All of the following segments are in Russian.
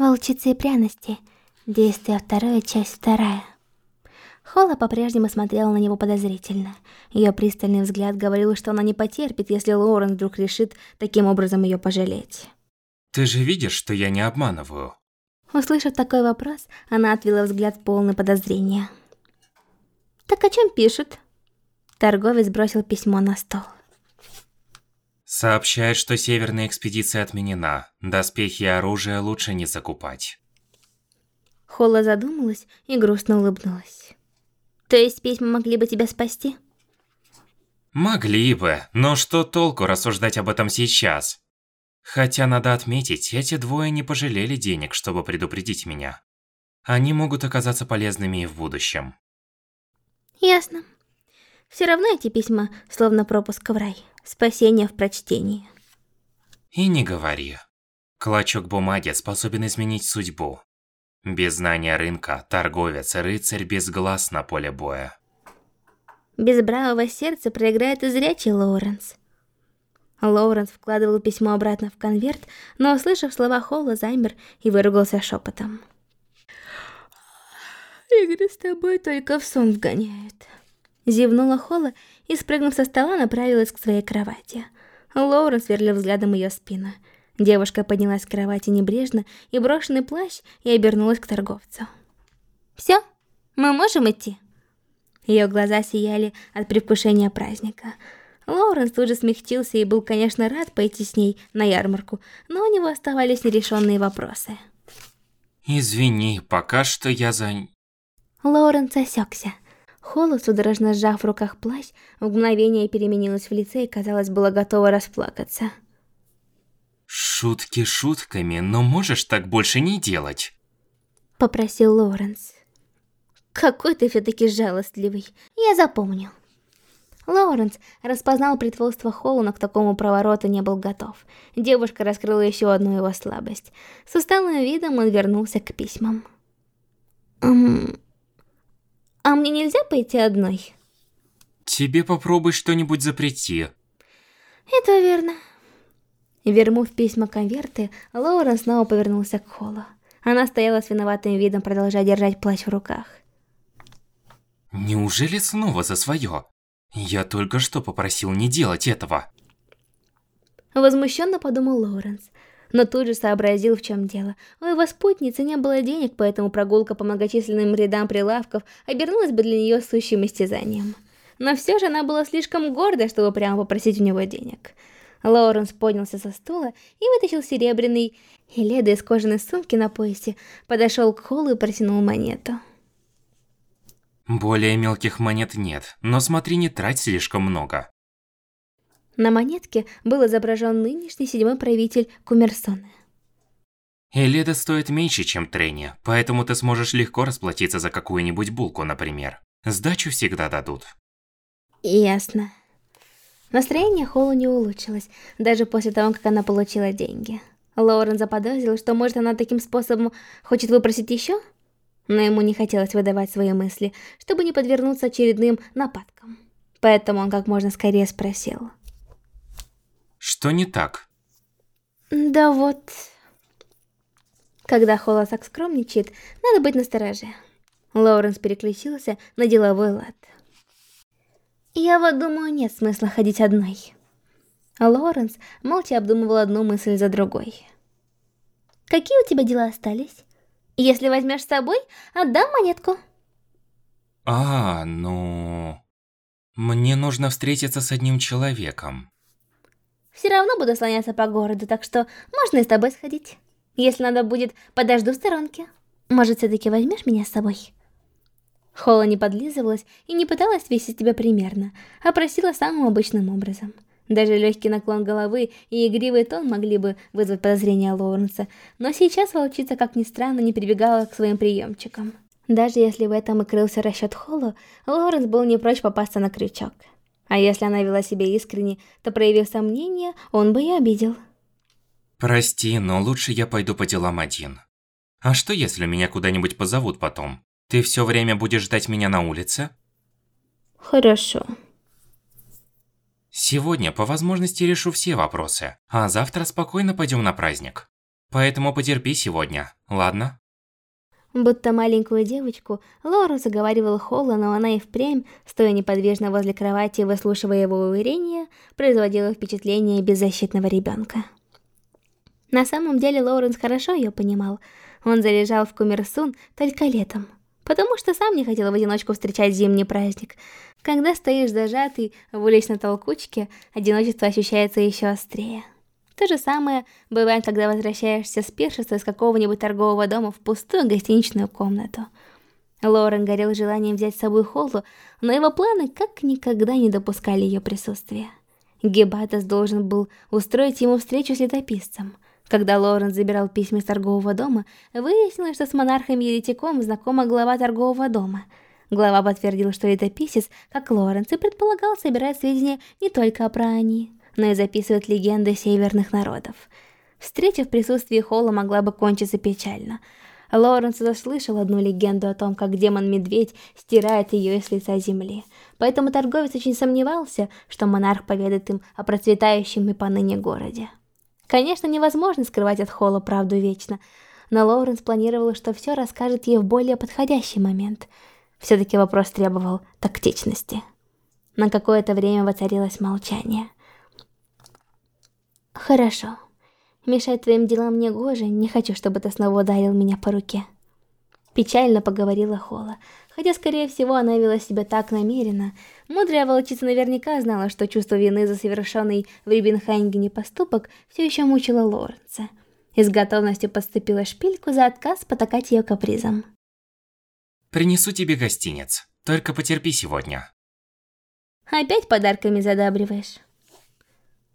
Волчицы и пряности. Действие второе, часть вторая. Холла по-прежнему смотрела на него подозрительно. Ее пристальный взгляд говорил, что она не потерпит, если Лоурен вдруг решит таким образом ее пожалеть. Ты же видишь, что я не обманываю. Услышав такой вопрос, она отвела взгляд полный подозрения. «Так о чем пишут?» Торговец бросил письмо на стол. Сообщает, что северная экспедиция отменена. Доспехи и оружие лучше не закупать. Холла задумалась и грустно улыбнулась. То есть письма могли бы тебя спасти? Могли бы, но что толку рассуждать об этом сейчас? Хотя надо отметить, эти двое не пожалели денег, чтобы предупредить меня. Они могут оказаться полезными и в будущем. Ясно. Все равно эти письма словно пропуск в рай. Спасение в прочтении. И не говори. Клочок бумаги способен изменить судьбу. Без знания рынка, торговец и рыцарь без глаз на поле боя. Без бравого сердца проиграет и зрячий Лоуренс. Лоуренс вкладывал письмо обратно в конверт, но, услышав слова Холла, замер и выругался шепотом. «Игры с тобой только в сон вгоняют». Зевнула Холла и, спрыгнув со стола, направилась к своей кровати. Лоуренс сверлил взглядом ее спину. Девушка поднялась с кровати небрежно и брошенный плащ и обернулась к торговцу. «Все? Мы можем идти?» Ее глаза сияли от предвкушения праздника. Лоуренс тут же смягчился и был, конечно, рад пойти с ней на ярмарку, но у него оставались нерешенные вопросы. «Извини, пока что я за...» Лоуренс осекся. Холла, судорожно сжав в руках плащ, в мгновение переменилась в лице и, казалось, была готова расплакаться. Шутки шутками, но можешь так больше не делать? Попросил Лоренс. Какой ты все-таки жалостливый, я запомню. Лоуренс распознал притворство Холла, но к такому провороту не был готов. Девушка раскрыла еще одну его слабость. С усталым видом он вернулся к письмам. «Эм... А мне нельзя пойти одной?» «Тебе попробуй что-нибудь запрети». «Это верно. Вернув письма конверты, Лоурен снова повернулся к Холлу. Она стояла с виноватым видом, продолжая держать плащ в руках. Неужели снова за свое? Я только что попросил не делать этого. Возмущенно подумал Лоуренс, но тут же сообразил, в чем дело. У его спутницы не было денег, поэтому прогулка по многочисленным рядам прилавков обернулась бы для нее сущим истязанием. Но все же она была слишком горда, чтобы прямо попросить у него денег. Лоуренс поднялся со стула и вытащил серебряный, и Леда из кожаной сумки на поясе подошел к Холлу и протянул монету. Более мелких монет нет, но смотри, не трать слишком много. На монетке был изображен нынешний седьмой правитель Кумерсона. Эледа стоит меньше, чем Трени, поэтому ты сможешь легко расплатиться за какую-нибудь булку, например. Сдачу всегда дадут. Ясно. Настроение Холла не улучшилось, даже после того, как она получила деньги. Лоурен заподозрил, что может она таким способом хочет выпросить еще? Но ему не хотелось выдавать свои мысли, чтобы не подвернуться очередным нападкам. Поэтому он как можно скорее спросил. Что не так? Да вот... Когда Холла так скромничает, надо быть настороже. Лоуренс переключился на деловой лад. Я вот думаю, нет смысла ходить одной. А Лоренс молча обдумывал одну мысль за другой. Какие у тебя дела остались? Если возьмешь с собой, отдам монетку. А, ну... Мне нужно встретиться с одним человеком. Все равно буду слоняться по городу, так что можно и с тобой сходить. Если надо будет, подожду в сторонке. Может, все-таки возьмешь меня с собой? Холла не подлизывалась и не пыталась весить тебя примерно, а просила самым обычным образом. Даже легкий наклон головы и игривый тон могли бы вызвать подозрения Лоуренса, но сейчас волчица, как ни странно, не прибегала к своим приемчикам. Даже если в этом и крылся расчет Холлу, Лоуренс был не прочь попасться на крючок. А если она вела себя искренне, то, проявив сомнение, он бы и обидел. Прости, но лучше я пойду по делам один. А что, если меня куда-нибудь позовут потом? Ты все время будешь ждать меня на улице? Хорошо. Сегодня по возможности решу все вопросы, а завтра спокойно пойдем на праздник. Поэтому потерпи сегодня, ладно? Будто маленькую девочку, Лора заговаривала Холла, но она и впрямь, стоя неподвижно возле кровати и выслушивая его уверения, производила впечатление беззащитного ребенка. На самом деле Лоуренс хорошо ее понимал. Он заряжал в Кумерсун только летом, потому что сам не хотел в одиночку встречать зимний праздник. Когда стоишь зажатый в уличной толкучке, одиночество ощущается еще острее. То же самое бывает, когда возвращаешься с пиршества из какого-нибудь торгового дома в пустую гостиничную комнату. Лорен горел желанием взять с собой Холлу, но его планы как никогда не допускали ее присутствия. Гебатас должен был устроить ему встречу с летописцем. Когда Лорен забирал письма из торгового дома, выяснилось, что с монархом-еретиком знакома глава торгового дома. Глава подтвердил, что летописец, как Лоренс, и предполагал собирать сведения не только о Праании но и записывает легенды северных народов. Встреча в присутствии Холла могла бы кончиться печально. Лоуренс заслышал одну легенду о том, как демон-медведь стирает ее с лица земли. Поэтому торговец очень сомневался, что монарх поведает им о процветающем и поныне городе. Конечно, невозможно скрывать от Холла правду вечно, но Лоуренс планировал, что все расскажет ей в более подходящий момент. Все-таки вопрос требовал тактичности. На какое-то время воцарилось молчание. Хорошо. Мешать твоим делам мне гоже, не хочу, чтобы ты снова ударил меня по руке. Печально поговорила Хола. Хотя, скорее всего, она вела себя так намеренно. Мудрая волчица наверняка знала, что чувство вины за совершенный в Рибенхайнгене поступок все еще мучило Лоренца. И с готовностью подступила шпильку за отказ потакать ее капризом. «Принесу тебе гостинец. Только потерпи сегодня». «Опять подарками задабриваешь?»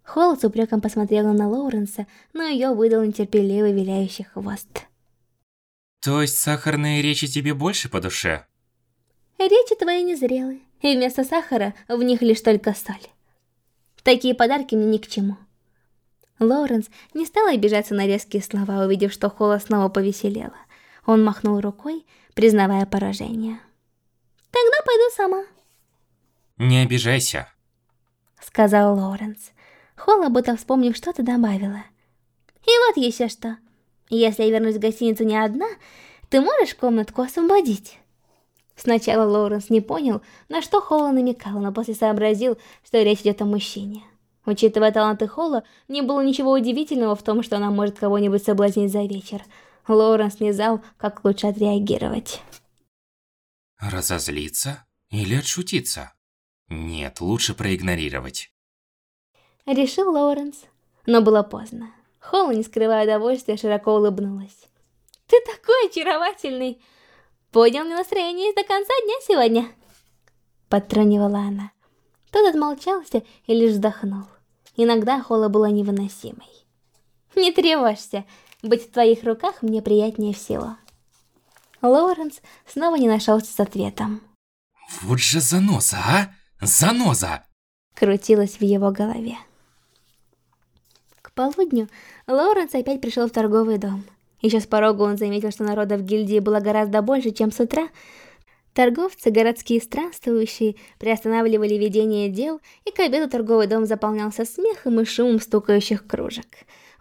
Холл с упреком посмотрела на Лоуренса, но ее выдал нетерпеливый виляющий хвост. То есть сахарные речи тебе больше по душе? Речи твои незрелые, и вместо сахара в них лишь только соль. Такие подарки мне ни к чему. Лоуренс не стал обижаться на резкие слова, увидев, что Холла снова повеселела. Он махнул рукой, признавая поражение. «Тогда пойду сама». «Не обижайся», — сказал Лоуренс. Холла, будто вспомнив что-то, добавила. И вот еще что. Если я вернусь в гостиницу не одна, ты можешь комнатку освободить? Сначала Лоуренс не понял, на что Холла намекал, но после сообразил, что речь идет о мужчине. Учитывая таланты Холла, не было ничего удивительного в том, что она может кого-нибудь соблазнить за вечер. Лоуренс не знал, как лучше отреагировать. Разозлиться? Или отшутиться? Нет, лучше проигнорировать решил Лоуренс. Но было поздно. Холла, не скрывая удовольствия, широко улыбнулась. «Ты такой очаровательный! Поднял мне настроение до конца дня сегодня!» Подтрунивала она. Тот отмолчался и лишь вздохнул. Иногда Холла была невыносимой. «Не тревожься, быть в твоих руках мне приятнее всего». Лоуренс снова не нашелся с ответом. «Вот же заноза, а! Заноза!» Крутилась в его голове полудню Лоуренс опять пришел в торговый дом. Еще с порога он заметил, что народа в гильдии было гораздо больше, чем с утра. Торговцы, городские странствующие, приостанавливали ведение дел, и к обеду торговый дом заполнялся смехом и шумом стукающих кружек.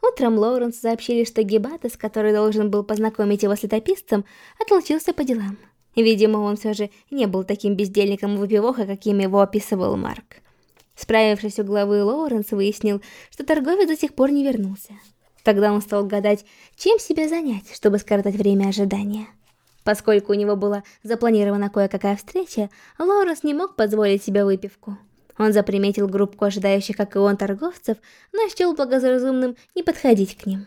Утром Лоуренс сообщили, что Гибатес, который должен был познакомить его с летописцем, отлучился по делам. Видимо, он все же не был таким бездельником и выпивоха, каким его описывал Марк. Справившись у главы, Лоуренс выяснил, что торговец до сих пор не вернулся. Тогда он стал гадать, чем себя занять, чтобы скоротать время ожидания. Поскольку у него была запланирована кое-какая встреча, Лоуренс не мог позволить себе выпивку. Он заприметил группку ожидающих, как и он, торговцев, но счел благоразумным не подходить к ним,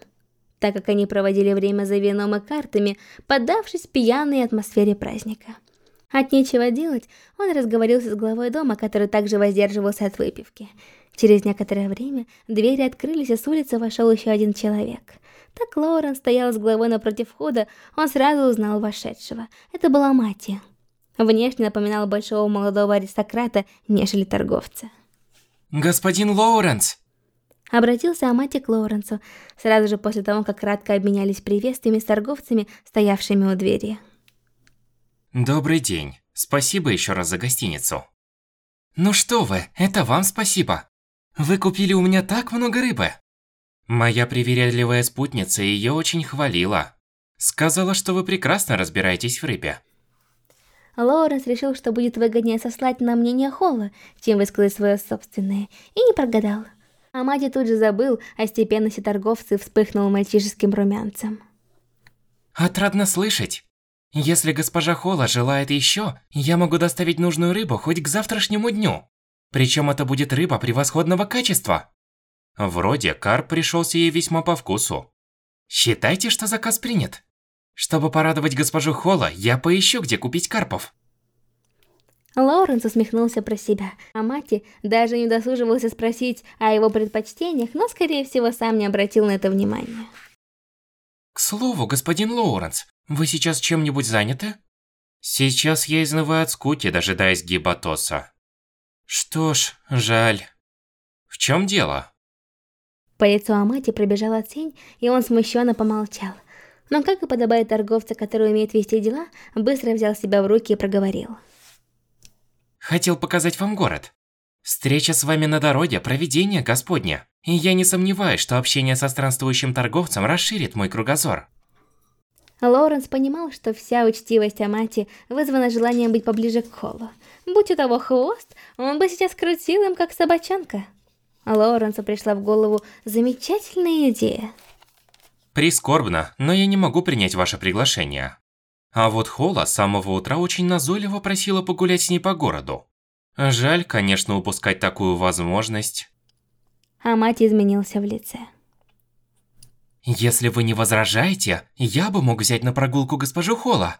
так как они проводили время за вином и картами, поддавшись пьяной атмосфере праздника. От нечего делать, он разговорился с главой дома, который также воздерживался от выпивки. Через некоторое время двери открылись, и с улицы вошел еще один человек. Так Лоурен стоял с главой напротив входа, он сразу узнал вошедшего. Это была Мати. Внешне напоминал большого молодого аристократа, нежели торговца. «Господин Лоуренс!» Обратился Амати к Лоуренсу, сразу же после того, как кратко обменялись приветствиями с торговцами, стоявшими у двери. Добрый день. Спасибо еще раз за гостиницу. Ну что вы, это вам спасибо. Вы купили у меня так много рыбы. Моя привередливая спутница ее очень хвалила. Сказала, что вы прекрасно разбираетесь в рыбе. Лоуренс решил, что будет выгоднее сослать на мнение Холла, чем высказать свое собственное, и не прогадал. Амади тут же забыл о степенности торговца и вспыхнул мальчишеским румянцем. Отрадно слышать. Если госпожа Холла желает еще, я могу доставить нужную рыбу хоть к завтрашнему дню. Причем это будет рыба превосходного качества. Вроде карп пришелся ей весьма по вкусу. Считайте, что заказ принят. Чтобы порадовать госпожу Холла, я поищу, где купить карпов. Лоуренс усмехнулся про себя, а Мати даже не досуживался спросить о его предпочтениях, но, скорее всего, сам не обратил на это внимания. К слову, господин Лоуренс, вы сейчас чем-нибудь заняты? Сейчас я изнываю от скуки, дожидаясь Гибатоса. Что ж, жаль. В чем дело? По лицу Амати пробежала тень, и он смущенно помолчал. Но, как и подобает торговца, который умеет вести дела, быстро взял себя в руки и проговорил. Хотел показать вам город. Встреча с вами на дороге – провидение Господня. И я не сомневаюсь, что общение со странствующим торговцем расширит мой кругозор. Лоуренс понимал, что вся учтивость Амати вызвана желанием быть поближе к Холлу. Будь у того хвост, он бы сейчас крутил им, как собачонка. Лоуренсу пришла в голову замечательная идея. Прискорбно, но я не могу принять ваше приглашение. А вот Холла с самого утра очень назойливо просила погулять с ней по городу. Жаль, конечно, упускать такую возможность. Амати изменился в лице. Если вы не возражаете, я бы мог взять на прогулку госпожу Холла.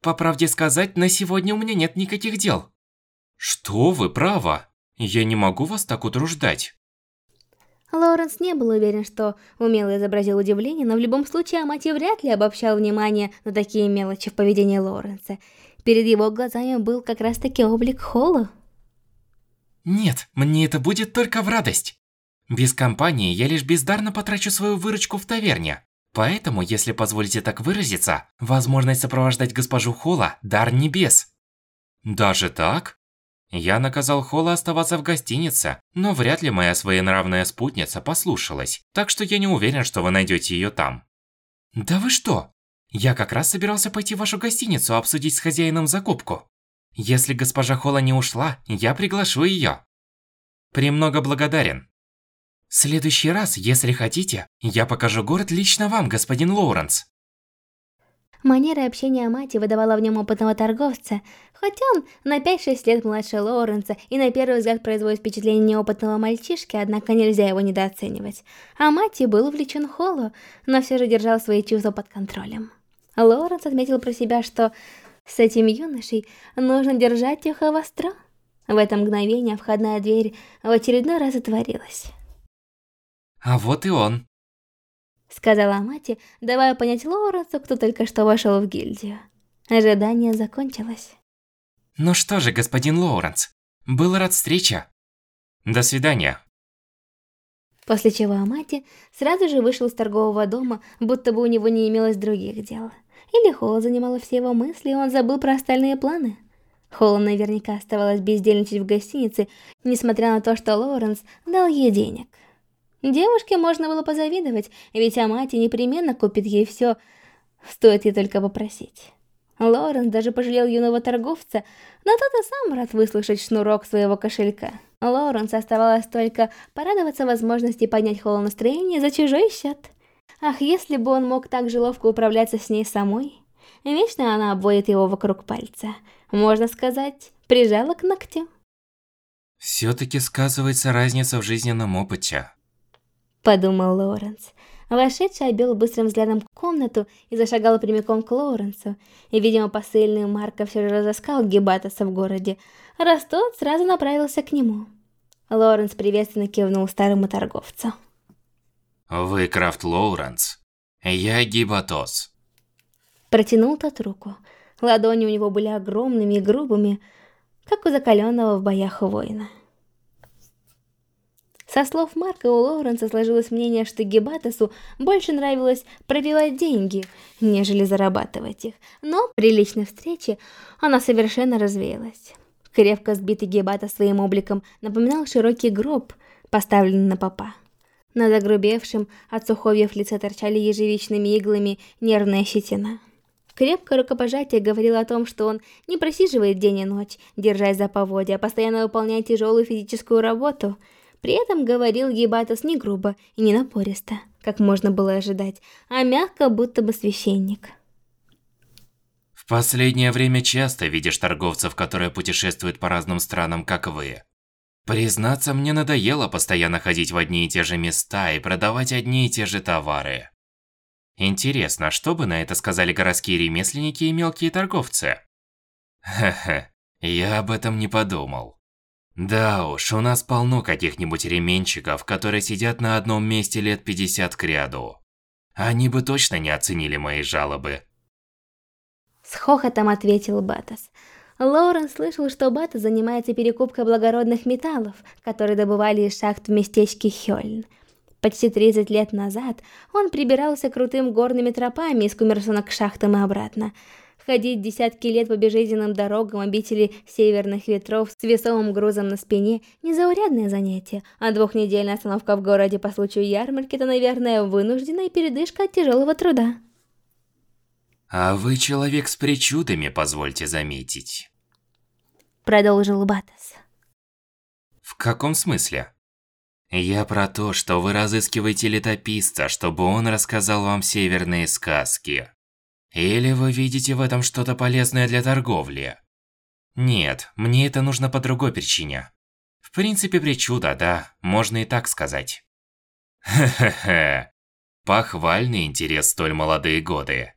По правде сказать, на сегодня у меня нет никаких дел. Что вы, право. Я не могу вас так утруждать. Лоренс не был уверен, что умело изобразил удивление, но в любом случае Амати вряд ли обобщал внимание на такие мелочи в поведении Лоренса. Перед его глазами был как раз-таки облик Холла. Нет, мне это будет только в радость. Без компании я лишь бездарно потрачу свою выручку в таверне. Поэтому, если позволите так выразиться, возможность сопровождать госпожу Холла – дар небес. Даже так? Я наказал Холла оставаться в гостинице, но вряд ли моя своенравная спутница послушалась, так что я не уверен, что вы найдете ее там. Да вы что? Я как раз собирался пойти в вашу гостиницу обсудить с хозяином закупку. Если госпожа Холла не ушла, я приглашу ее. Премного благодарен. Следующий раз, если хотите, я покажу город лично вам, господин Лоуренс. Манера общения Мати выдавала в нем опытного торговца, хотя он на 5-6 лет младше Лоуренса и на первый взгляд производит впечатление неопытного мальчишки, однако нельзя его недооценивать. А Мати был увлечен Холло, но все же держал свои чувства под контролем. Лоуренс отметил про себя, что с этим юношей нужно держать ухо востро. В это мгновение входная дверь в очередной раз отворилась. А вот и он сказала Мати, давая понять Лоуренсу, кто только что вошел в гильдию. Ожидание закончилось. Ну что же, господин Лоуренс, был рад встрече. До свидания. После чего Амати сразу же вышел из торгового дома, будто бы у него не имелось других дел. Или Холла занимала все его мысли, и он забыл про остальные планы. Холла наверняка оставалась бездельничать в гостинице, несмотря на то, что Лоуренс дал ей денег. Девушке можно было позавидовать, ведь Амати непременно купит ей все, стоит ей только попросить. Лоренс даже пожалел юного торговца, но тот и сам рад выслушать шнурок своего кошелька. Лоренс оставалось только порадоваться возможности поднять холл настроение за чужой счет. Ах, если бы он мог так же ловко управляться с ней самой. Вечно она обводит его вокруг пальца. Можно сказать, прижала к ногтю. Все-таки сказывается разница в жизненном опыте подумал Лоуренс. Вошедший обвел быстрым взглядом комнату и зашагал прямиком к Лоуренсу. И, видимо, посыльный Марка все же разыскал Гебатоса в городе, раз тот сразу направился к нему. Лоуренс приветственно кивнул старому торговцу. «Вы Крафт Лоуренс. Я Гибатос». Протянул тот руку. Ладони у него были огромными и грубыми, как у закаленного в боях воина. Со слов Марка у Лоуренса сложилось мнение, что Гебатосу больше нравилось пробивать деньги, нежели зарабатывать их. Но при личной встрече она совершенно развеялась. Крепко сбитый Гебата своим обликом напоминал широкий гроб, поставленный на попа. На загрубевшем от суховьев лице торчали ежевичными иглами нервная щетина. Крепкое рукопожатие говорило о том, что он не просиживает день и ночь, держась за поводья, а постоянно выполняет тяжелую физическую работу. При этом говорил Гибатос не грубо и не напористо, как можно было ожидать, а мягко, будто бы священник. В последнее время часто видишь торговцев, которые путешествуют по разным странам, как вы. Признаться, мне надоело постоянно ходить в одни и те же места и продавать одни и те же товары. Интересно, что бы на это сказали городские ремесленники и мелкие торговцы? Хе-хе, я об этом не подумал. Да уж, у нас полно каких-нибудь ременщиков, которые сидят на одном месте лет 50 к ряду. Они бы точно не оценили мои жалобы. С хохотом ответил Батас. Лоурен слышал, что Бата занимается перекупкой благородных металлов, которые добывали из шахт в местечке Хёльн. Почти 30 лет назад он прибирался крутым горными тропами из Кумерсона к шахтам и обратно. Ходить десятки лет по безжизненным дорогам обители северных ветров с весовым грузом на спине – незаурядное занятие, а двухнедельная остановка в городе по случаю ярмарки – это, наверное, вынужденная передышка от тяжелого труда. А вы человек с причудами, позвольте заметить. Продолжил Батас. В каком смысле? Я про то, что вы разыскиваете летописца, чтобы он рассказал вам северные сказки. Или вы видите в этом что-то полезное для торговли? Нет, мне это нужно по другой причине. В принципе, причуда, да, можно и так сказать. Хе-хе-хе. Похвальный интерес столь молодые годы.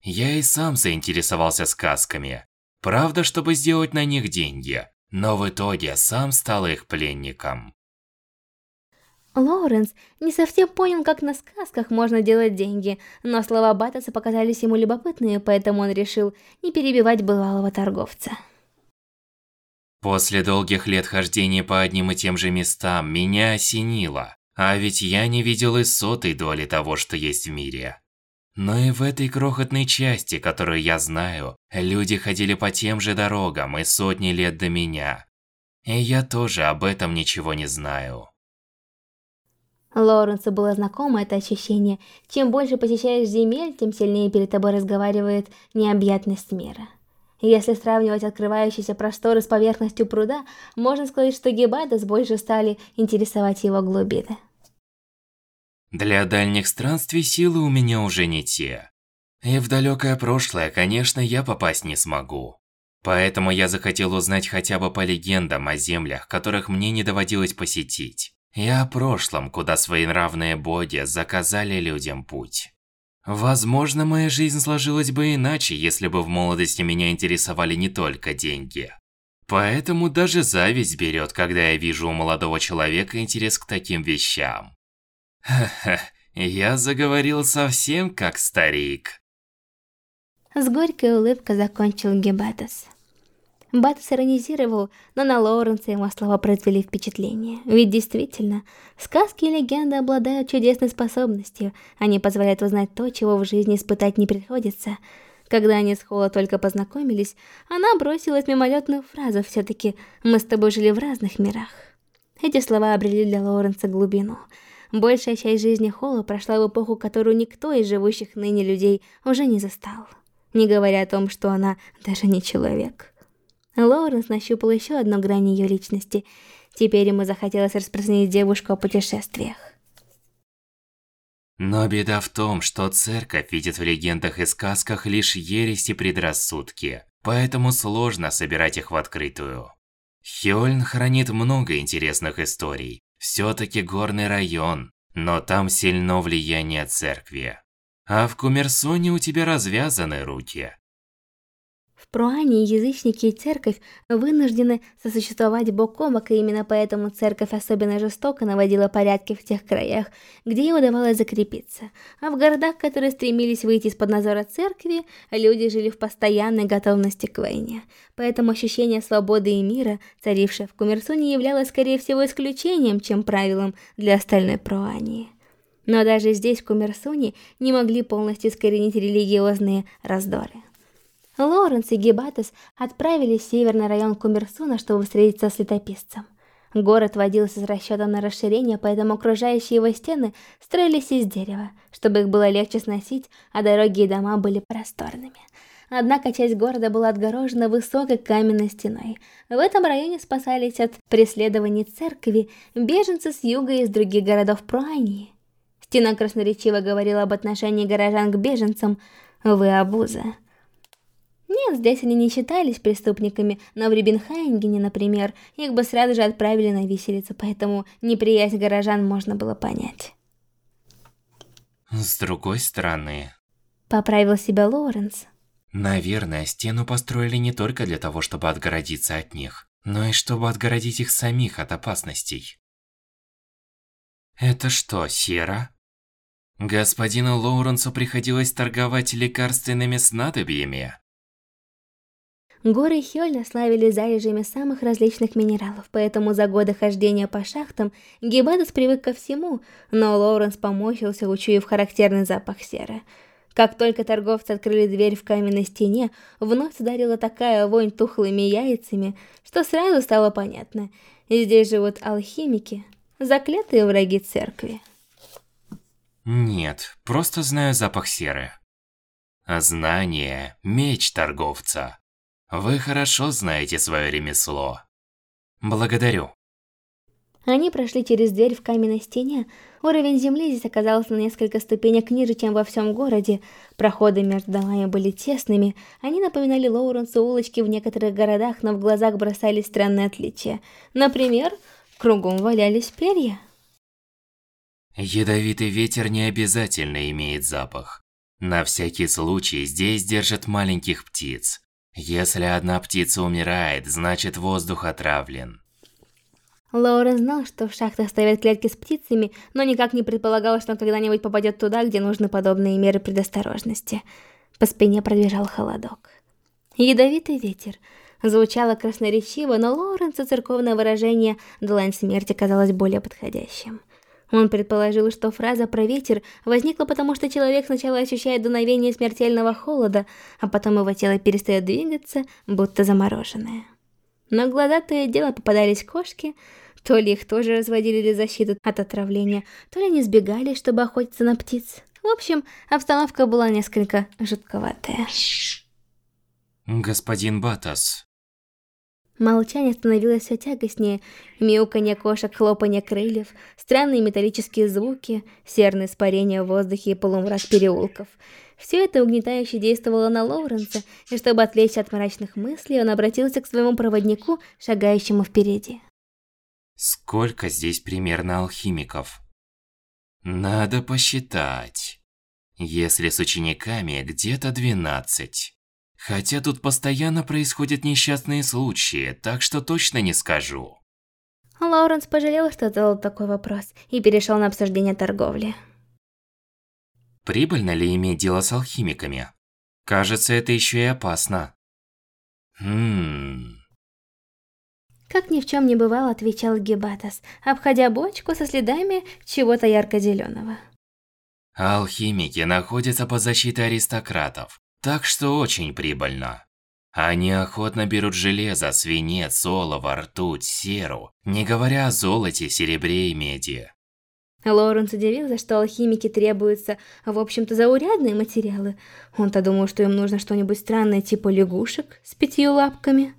Я и сам заинтересовался сказками. Правда, чтобы сделать на них деньги. Но в итоге сам стал их пленником. Лоуренс не совсем понял, как на сказках можно делать деньги, но слова Батаса показались ему любопытными, поэтому он решил не перебивать бывалого торговца. После долгих лет хождения по одним и тем же местам, меня осенило. А ведь я не видел и сотой доли того, что есть в мире. Но и в этой крохотной части, которую я знаю, люди ходили по тем же дорогам и сотни лет до меня. И я тоже об этом ничего не знаю. Лоренсу было знакомо это ощущение. Чем больше посещаешь земель, тем сильнее перед тобой разговаривает необъятность мира. Если сравнивать открывающиеся просторы с поверхностью пруда, можно сказать, что Гебадас больше стали интересовать его глубины. Для дальних странствий силы у меня уже не те. И в далекое прошлое, конечно, я попасть не смогу. Поэтому я захотел узнать хотя бы по легендам о землях, которых мне не доводилось посетить. И о прошлом, куда своенравные боги заказали людям путь. Возможно, моя жизнь сложилась бы иначе, если бы в молодости меня интересовали не только деньги. Поэтому даже зависть берет, когда я вижу у молодого человека интерес к таким вещам. Ха-ха, я заговорил совсем как старик. С горькой улыбкой закончил Гебатос. Батос иронизировал, но на Лоуренса его слова произвели впечатление. Ведь действительно, сказки и легенды обладают чудесной способностью. Они позволяют узнать то, чего в жизни испытать не приходится. Когда они с Холла только познакомились, она бросилась мимолетную фразу «Все-таки мы с тобой жили в разных мирах». Эти слова обрели для Лоуренса глубину – Большая часть жизни Холла прошла в эпоху, которую никто из живущих ныне людей уже не застал. Не говоря о том, что она даже не человек. Лоуренс нащупал еще одну грань ее личности. Теперь ему захотелось распространить девушку о путешествиях. Но беда в том, что церковь видит в легендах и сказках лишь ересь и предрассудки, поэтому сложно собирать их в открытую. Хёльн хранит много интересных историй, все-таки горный район, но там сильно влияние церкви. А в Кумерсоне у тебя развязаны руки. В Пруане язычники и церковь вынуждены сосуществовать бок о бок, и именно поэтому церковь особенно жестоко наводила порядки в тех краях, где ей удавалось закрепиться. А в городах, которые стремились выйти из-под надзора церкви, люди жили в постоянной готовности к войне. Поэтому ощущение свободы и мира, царившее в Кумерсуне, являлось скорее всего исключением, чем правилом для остальной Пруании. Но даже здесь, в Кумерсуне, не могли полностью искоренить религиозные раздоры. Лоренс и Гибатес отправились в северный район Кумерсуна, чтобы встретиться с летописцем. Город водился с расчетом на расширение, поэтому окружающие его стены строились из дерева, чтобы их было легче сносить, а дороги и дома были просторными. Однако часть города была отгорожена высокой каменной стеной. В этом районе спасались от преследований церкви беженцы с юга и из других городов Пруании. Стена красноречиво говорила об отношении горожан к беженцам «Вы обуза». Нет, здесь они не считались преступниками, но в Рибенхайнгене, например, их бы сразу же отправили на виселицу, поэтому неприязнь горожан можно было понять. С другой стороны... Поправил себя Лоуренс. Наверное, стену построили не только для того, чтобы отгородиться от них, но и чтобы отгородить их самих от опасностей. Это что, сера? Господину Лоуренсу приходилось торговать лекарственными снадобьями? Горы Хёльна славились залежами самых различных минералов, поэтому за годы хождения по шахтам Гибадес привык ко всему, но Лоуренс помощился, учуяв характерный запах серы. Как только торговцы открыли дверь в каменной стене, вновь ударила такая вонь тухлыми яйцами, что сразу стало понятно. Здесь живут алхимики, заклятые враги церкви. Нет, просто знаю запах серы. А знание – меч торговца. Вы хорошо знаете свое ремесло. Благодарю. Они прошли через дверь в каменной стене. Уровень земли здесь оказался на несколько ступенек ниже, чем во всем городе. Проходы между домами были тесными. Они напоминали Лоуренсу улочки в некоторых городах, но в глазах бросались странные отличия. Например, кругом валялись перья. Ядовитый ветер не обязательно имеет запах. На всякий случай здесь держат маленьких птиц. Если одна птица умирает, значит воздух отравлен. Лоурен знал, что в шахтах ставят клетки с птицами, но никак не предполагал, что он когда-нибудь попадет туда, где нужны подобные меры предосторожности. По спине пробежал холодок. Ядовитый ветер. Звучало красноречиво, но Лоуренсу церковное выражение «длань смерти» казалось более подходящим. Он предположил, что фраза про ветер возникла потому, что человек сначала ощущает дуновение смертельного холода, а потом его тело перестает двигаться, будто замороженное. На глаза то и дело попадались кошки, то ли их тоже разводили для защиты от отравления, то ли они сбегали, чтобы охотиться на птиц. В общем, обстановка была несколько жутковатая. Господин Батас, Молчание становилось все тягостнее. Мяуканье кошек, хлопанье крыльев, странные металлические звуки, серные испарения в воздухе и полумрак переулков. Все это угнетающе действовало на Лоуренса, и чтобы отвлечься от мрачных мыслей, он обратился к своему проводнику, шагающему впереди. Сколько здесь примерно алхимиков? Надо посчитать. Если с учениками, где-то 12. Хотя тут постоянно происходят несчастные случаи, так что точно не скажу. Лоуренс пожалел, что задал такой вопрос, и перешел на обсуждение торговли. Прибыльно ли иметь дело с алхимиками? Кажется, это еще и опасно. Хм... Как ни в чем не бывало, отвечал Гибатас, обходя бочку со следами чего-то ярко-зеленого. Алхимики находятся под защитой аристократов. Так что очень прибыльно. Они охотно берут железо, свинец, олово, ртуть, серу, не говоря о золоте, серебре и меди. Лоуренс удивился, что алхимики требуются, в общем-то, заурядные материалы. Он-то думал, что им нужно что-нибудь странное, типа лягушек с пятью лапками.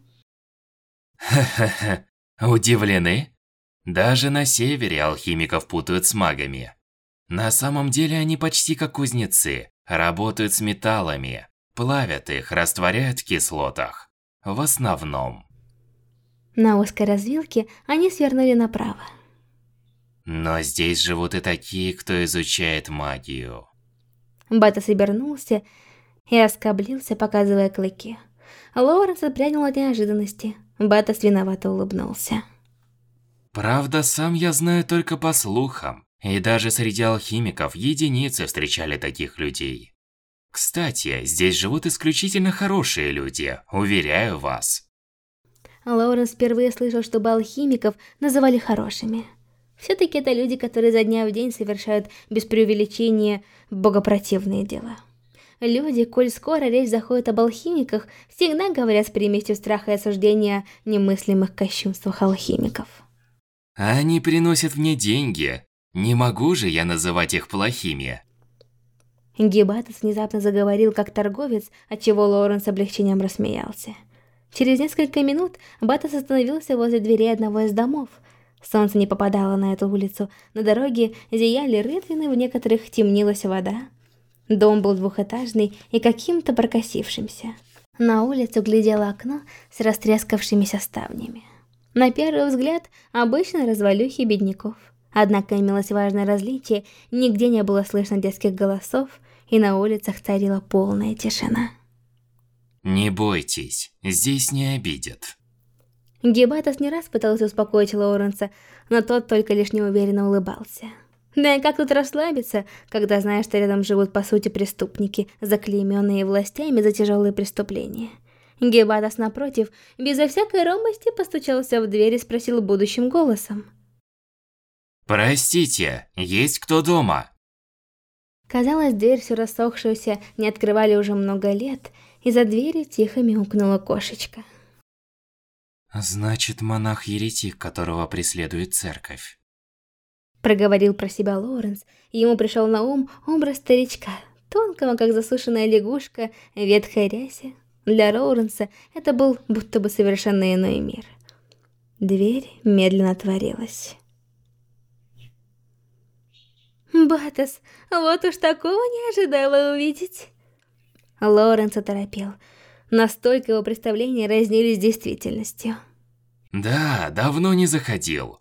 Ха-ха-ха, удивлены? Даже на севере алхимиков путают с магами. На самом деле они почти как кузнецы, работают с металлами, плавят их, растворяют в кислотах. В основном. На узкой развилке они свернули направо. Но здесь живут и такие, кто изучает магию. Батас обернулся и оскоблился, показывая клыки. Лоуренс отпрянул от неожиданности. Батас виновато улыбнулся. Правда, сам я знаю только по слухам. И даже среди алхимиков единицы встречали таких людей. Кстати, здесь живут исключительно хорошие люди, уверяю вас. Лоуренс впервые слышал, чтобы алхимиков называли хорошими. Все-таки это люди, которые за дня в день совершают без преувеличения богопротивные дела. Люди, коль скоро речь заходит об алхимиках, всегда говорят с примесью страха и осуждения немыслимых кощунствах алхимиков. Они приносят мне деньги. Не могу же я называть их плохими. Гибатос внезапно заговорил как торговец, отчего Лоурен с облегчением рассмеялся. Через несколько минут Батос остановился возле двери одного из домов. Солнце не попадало на эту улицу, на дороге зияли рытвины, в некоторых темнилась вода. Дом был двухэтажный и каким-то прокосившимся. На улицу глядело окно с растрескавшимися ставнями. На первый взгляд, обычно развалюхи бедняков. Однако имелось важное различие, нигде не было слышно детских голосов, и на улицах царила полная тишина. Не бойтесь, здесь не обидят. Гибатос не раз пытался успокоить Лоуренса, но тот только лишь неуверенно улыбался. Да и как тут расслабиться, когда знаешь, что рядом живут по сути преступники, заклейменные властями за тяжелые преступления. Гебатос, напротив, безо всякой робости постучался в дверь и спросил будущим голосом. «Простите, есть кто дома?» Казалось, дверь, всю рассохшуюся, не открывали уже много лет, и за дверью тихо мяукнула кошечка. «Значит, монах-еретик, которого преследует церковь». Проговорил про себя Лоренс, и ему пришел на ум образ старичка, тонкого, как засушенная лягушка, ветхой рясе. Для Лоуренса это был будто бы совершенно иной мир. Дверь медленно отворилась. Батас, вот уж такого не ожидала увидеть. Лоренс оторопел. Настолько его представления разнились с действительностью. Да, давно не заходил.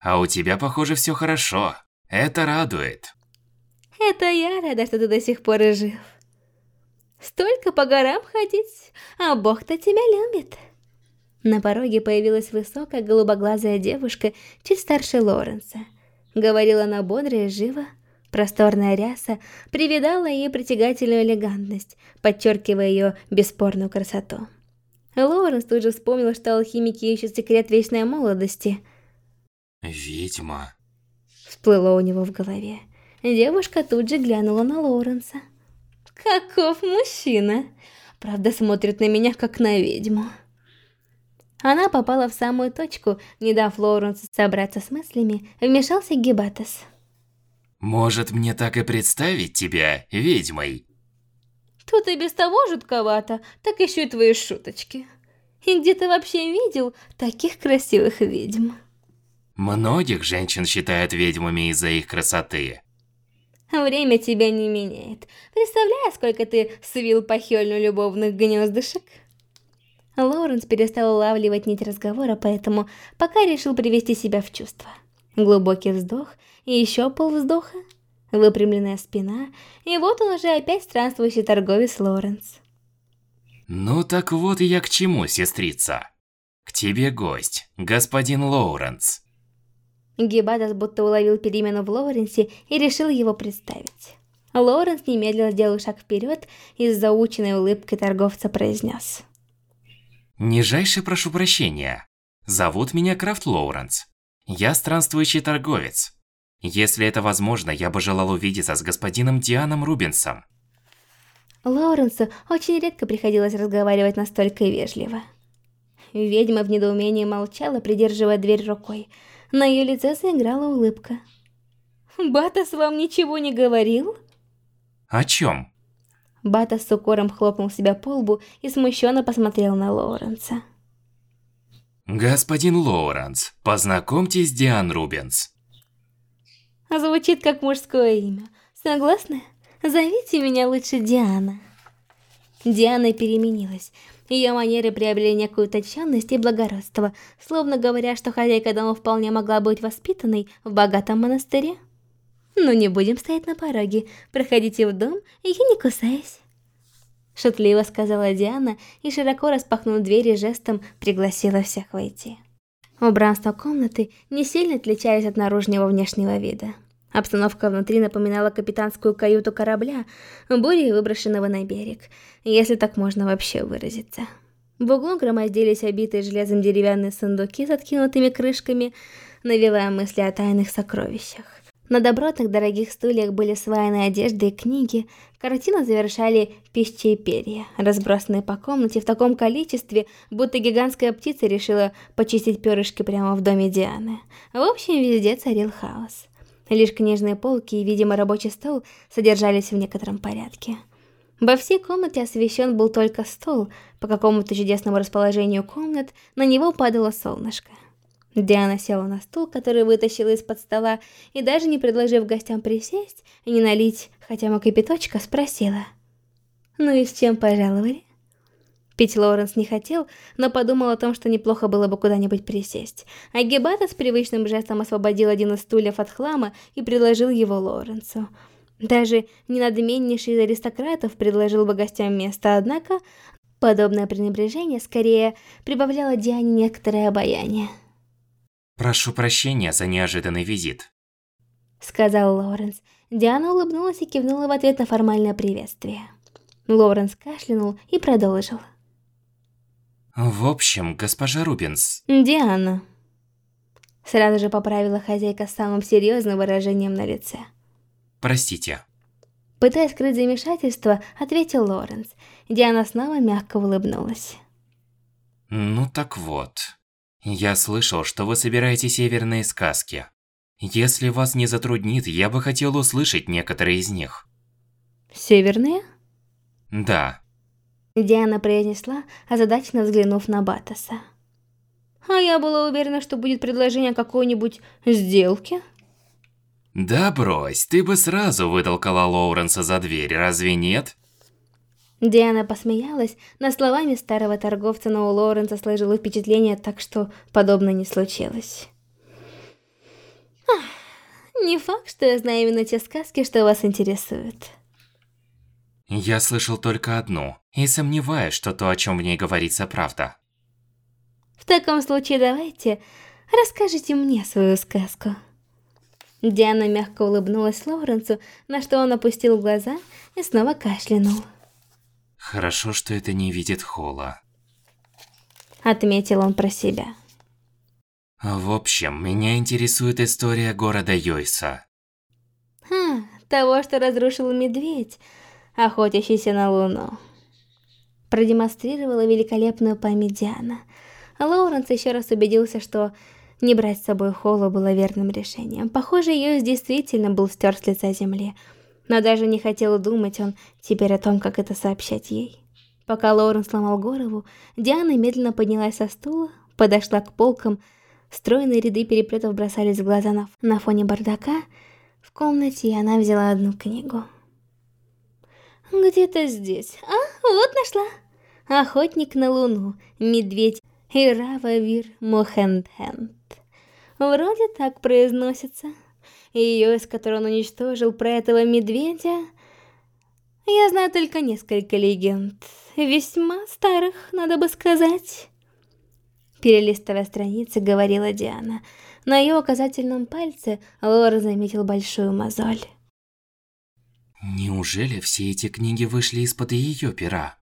А у тебя, похоже, все хорошо. Это радует. Это я рада, что ты до сих пор и жив. Столько по горам ходить, а бог-то тебя любит. На пороге появилась высокая голубоглазая девушка, чуть старше Лоренса. Говорила она бодро и живо. Просторная ряса привидала ей притягательную элегантность, подчеркивая ее бесспорную красоту. Лоренс тут же вспомнил, что алхимики ищут секрет вечной молодости. «Ведьма», — всплыло у него в голове. Девушка тут же глянула на Лоренса. «Каков мужчина! Правда, смотрит на меня, как на ведьму». Она попала в самую точку, не дав Лоуренсу собраться с мыслями, вмешался Гибатес. «Может, мне так и представить тебя ведьмой?» Тут и без того жутковато, так еще и твои шуточки. И где ты вообще видел таких красивых ведьм? Многих женщин считают ведьмами из-за их красоты. Время тебя не меняет. Представляешь, сколько ты свил по Хёльну любовных гнездышек? Лоуренс перестал улавливать нить разговора, поэтому пока решил привести себя в чувство. Глубокий вздох и еще полвздоха, выпрямленная спина, и вот он уже опять странствующий торговец Лоренс. Ну так вот я к чему, сестрица. К тебе гость, господин Лоуренс. Гибадас будто уловил перемену в Лоуренсе и решил его представить. Лоуренс немедленно сделал шаг вперед и с заученной улыбкой торговца произнес. Нижайше прошу прощения. Зовут меня Крафт Лоуренс. Я странствующий торговец. Если это возможно, я бы желал увидеться с господином Дианом Рубинсом. Лоуренсу очень редко приходилось разговаривать настолько вежливо. Ведьма в недоумении молчала, придерживая дверь рукой. На ее лице заиграла улыбка. «Батас вам ничего не говорил?» «О чем?» Батас с укором хлопнул себя по лбу и смущенно посмотрел на Лоуренса. «Господин Лоуренс, познакомьтесь, Диан Рубинс». Звучит как мужское имя. Согласны? Зовите меня лучше Диана. Диана переменилась. Ее манеры приобрели некую утонченность и благородство, словно говоря, что хозяйка дома вполне могла быть воспитанной в богатом монастыре. Ну не будем стоять на пороге, проходите в дом, я не кусаюсь. Шутливо сказала Диана и широко распахнув дверь и жестом пригласила всех войти. Убранство комнаты не сильно отличались от наружного внешнего вида. Обстановка внутри напоминала капитанскую каюту корабля, бурей выброшенного на берег, если так можно вообще выразиться. В углу громоздились обитые железом деревянные сундуки с откинутыми крышками, навевая мысли о тайных сокровищах. На добротных дорогих стульях были сваяны одежды и книги, картины завершали пищи и перья, разбросанные по комнате в таком количестве, будто гигантская птица решила почистить перышки прямо в доме Дианы. В общем, везде царил хаос. Лишь книжные полки и, видимо, рабочий стол содержались в некотором порядке. Во всей комнате освещен был только стол, по какому-то чудесному расположению комнат на него падало солнышко. Диана села на стул, который вытащила из-под стола, и даже не предложив гостям присесть и не налить хотя бы кипяточка, спросила. «Ну и с чем пожаловали?» Пить Лоуренс не хотел, но подумал о том, что неплохо было бы куда-нибудь присесть. А Гебата с привычным жестом освободил один из стульев от хлама и предложил его Лоуренсу. Даже ненадменнейший из аристократов предложил бы гостям место, однако подобное пренебрежение скорее прибавляло Диане некоторое обаяние. Прошу прощения за неожиданный визит. Сказал Лоренс. Диана улыбнулась и кивнула в ответ на формальное приветствие. Лоренс кашлянул и продолжил. В общем, госпожа Рубинс. Диана. Сразу же поправила хозяйка с самым серьезным выражением на лице. Простите. Пытаясь скрыть замешательство, ответил Лоренс. Диана снова мягко улыбнулась. Ну так вот. Я слышал, что вы собираете северные сказки. Если вас не затруднит, я бы хотел услышать некоторые из них. Северные? Да. Диана произнесла, озадаченно взглянув на Батаса. А я была уверена, что будет предложение какой-нибудь сделки. Да брось, ты бы сразу вытолкала Лоуренса за дверь, разве нет? Диана посмеялась над словами старого торговца, но у Лоренса сложило впечатление так, что подобное не случилось. Ах, не факт, что я знаю именно те сказки, что вас интересуют. Я слышал только одну, и сомневаюсь, что то, о чем в ней говорится, правда. В таком случае давайте расскажите мне свою сказку. Диана мягко улыбнулась Лоренсу, на что он опустил глаза и снова кашлянул. Хорошо, что это не видит Холла. Отметил он про себя. В общем, меня интересует история города Йойса. Хм, того, что разрушил медведь, охотящийся на луну. Продемонстрировала великолепную память Диана. Лоуренс еще раз убедился, что не брать с собой Холла было верным решением. Похоже, Йойс действительно был стер с лица земли но даже не хотел думать он теперь о том, как это сообщать ей. Пока Лоурен сломал голову, Диана медленно поднялась со стула, подошла к полкам, стройные ряды переплетов бросались в глаза на, на фоне бардака, в комнате и она взяла одну книгу. «Где-то здесь. А, вот нашла. Охотник на луну, медведь Ирававир Мохендхенд. Вроде так произносится» и ее, из которой он уничтожил про этого медведя... Я знаю только несколько легенд, весьма старых, надо бы сказать. Перелистывая страницы, говорила Диана. На ее указательном пальце Лора заметил большую мозоль. Неужели все эти книги вышли из-под ее пера?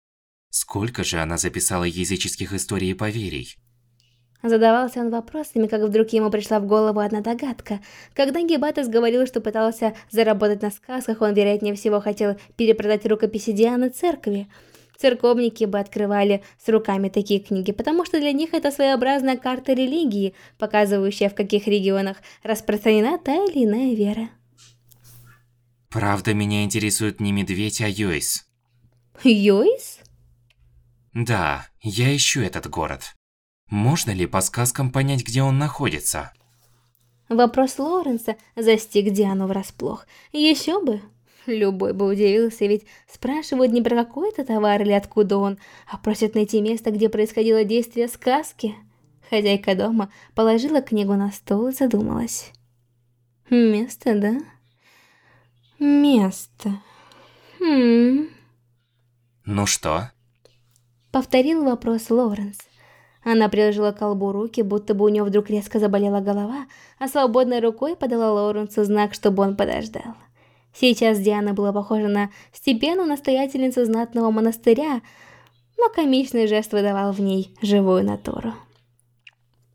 Сколько же она записала языческих историй и поверий? Задавался он вопросами, как вдруг ему пришла в голову одна догадка. Когда Гебатес говорил, что пытался заработать на сказках, он, вероятнее всего, хотел перепродать рукописи Дианы церкви. Церковники бы открывали с руками такие книги, потому что для них это своеобразная карта религии, показывающая, в каких регионах распространена та или иная вера. Правда, меня интересует не медведь, а Йойс. Йойс? Да, я ищу этот город. Можно ли по сказкам понять, где он находится? Вопрос Лоренса застиг Диану врасплох. Еще бы. Любой бы удивился, ведь спрашивают не про какой-то товар или откуда он, а просят найти место, где происходило действие сказки. Хозяйка дома положила книгу на стол и задумалась. Место, да? Место. Хм... Ну что? Повторил вопрос Лоренс. Она приложила к колбу руки, будто бы у нее вдруг резко заболела голова, а свободной рукой подала Лоуренсу знак, чтобы он подождал. Сейчас Диана была похожа на степенную настоятельницу знатного монастыря, но комичный жест выдавал в ней живую натуру.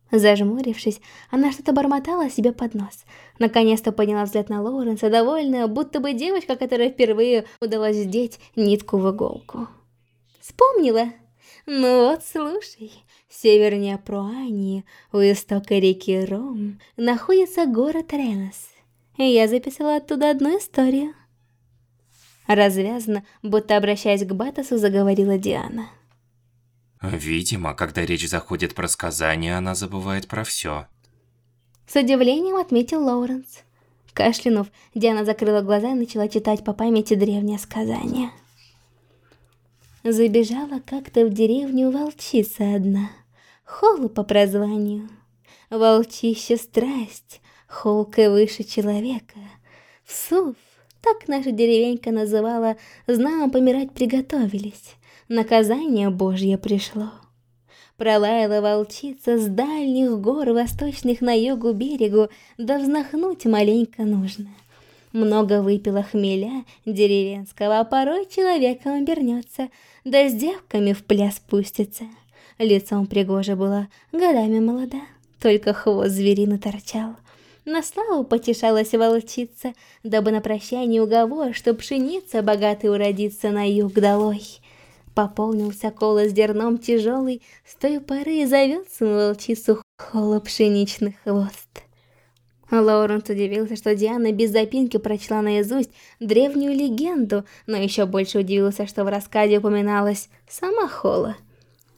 Зажмурившись, она что-то бормотала себе под нос. Наконец-то подняла взгляд на Лоуренса, довольная, будто бы девочка, которая впервые удалось вдеть нитку в иголку. «Вспомнила? Ну вот, слушай, севернее Пруании, у истока реки Ром, находится город Ренос. Я записала оттуда одну историю». Развязно, будто обращаясь к Батасу, заговорила Диана. Видимо, когда речь заходит про сказания, она забывает про все. С удивлением отметил Лоуренс. Кашлянув, Диана закрыла глаза и начала читать по памяти древнее сказание. Забежала как-то в деревню волчица одна, Холу по прозванию. Волчище страсть, холка выше человека. Всув, так наша деревенька называла, знамо помирать приготовились наказание Божье пришло. Пролаяла волчица с дальних гор восточных на югу берегу, да вздохнуть маленько нужно. Много выпила хмеля деревенского, а порой человеком обернется, да с девками в пляс спустится. Лицом пригожа была, годами молода, только хвост зверины торчал. На славу потешалась волчица, дабы на прощание уговор, что пшеница богатой уродится на юг долой. Пополнился колос дерном тяжелый, с той поры и зовется волчицу холо пшеничный хвост. Лоуренс удивился, что Диана без запинки прочла наизусть древнюю легенду, но еще больше удивился, что в рассказе упоминалась сама Холла.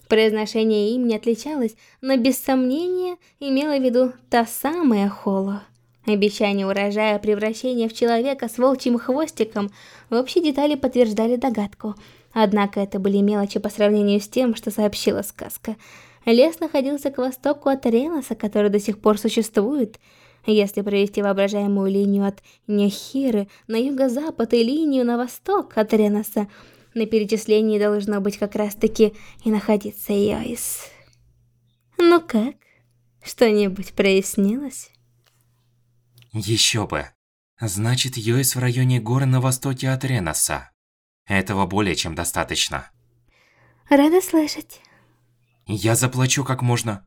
Произношение имени отличалось, но без сомнения имела в виду та самая Холла. Обещание урожая превращения в человека с волчьим хвостиком в общей детали подтверждали догадку – Однако это были мелочи по сравнению с тем, что сообщила сказка. Лес находился к востоку от Реноса, который до сих пор существует. Если провести воображаемую линию от Нехиры на юго-запад и линию на восток от Реноса, на перечислении должно быть как раз-таки и находиться Йойс. Ну как? Что-нибудь прояснилось? Еще бы. Значит, Йойс в районе горы на востоке от Реноса. Этого более чем достаточно. Рада слышать. Я заплачу как можно.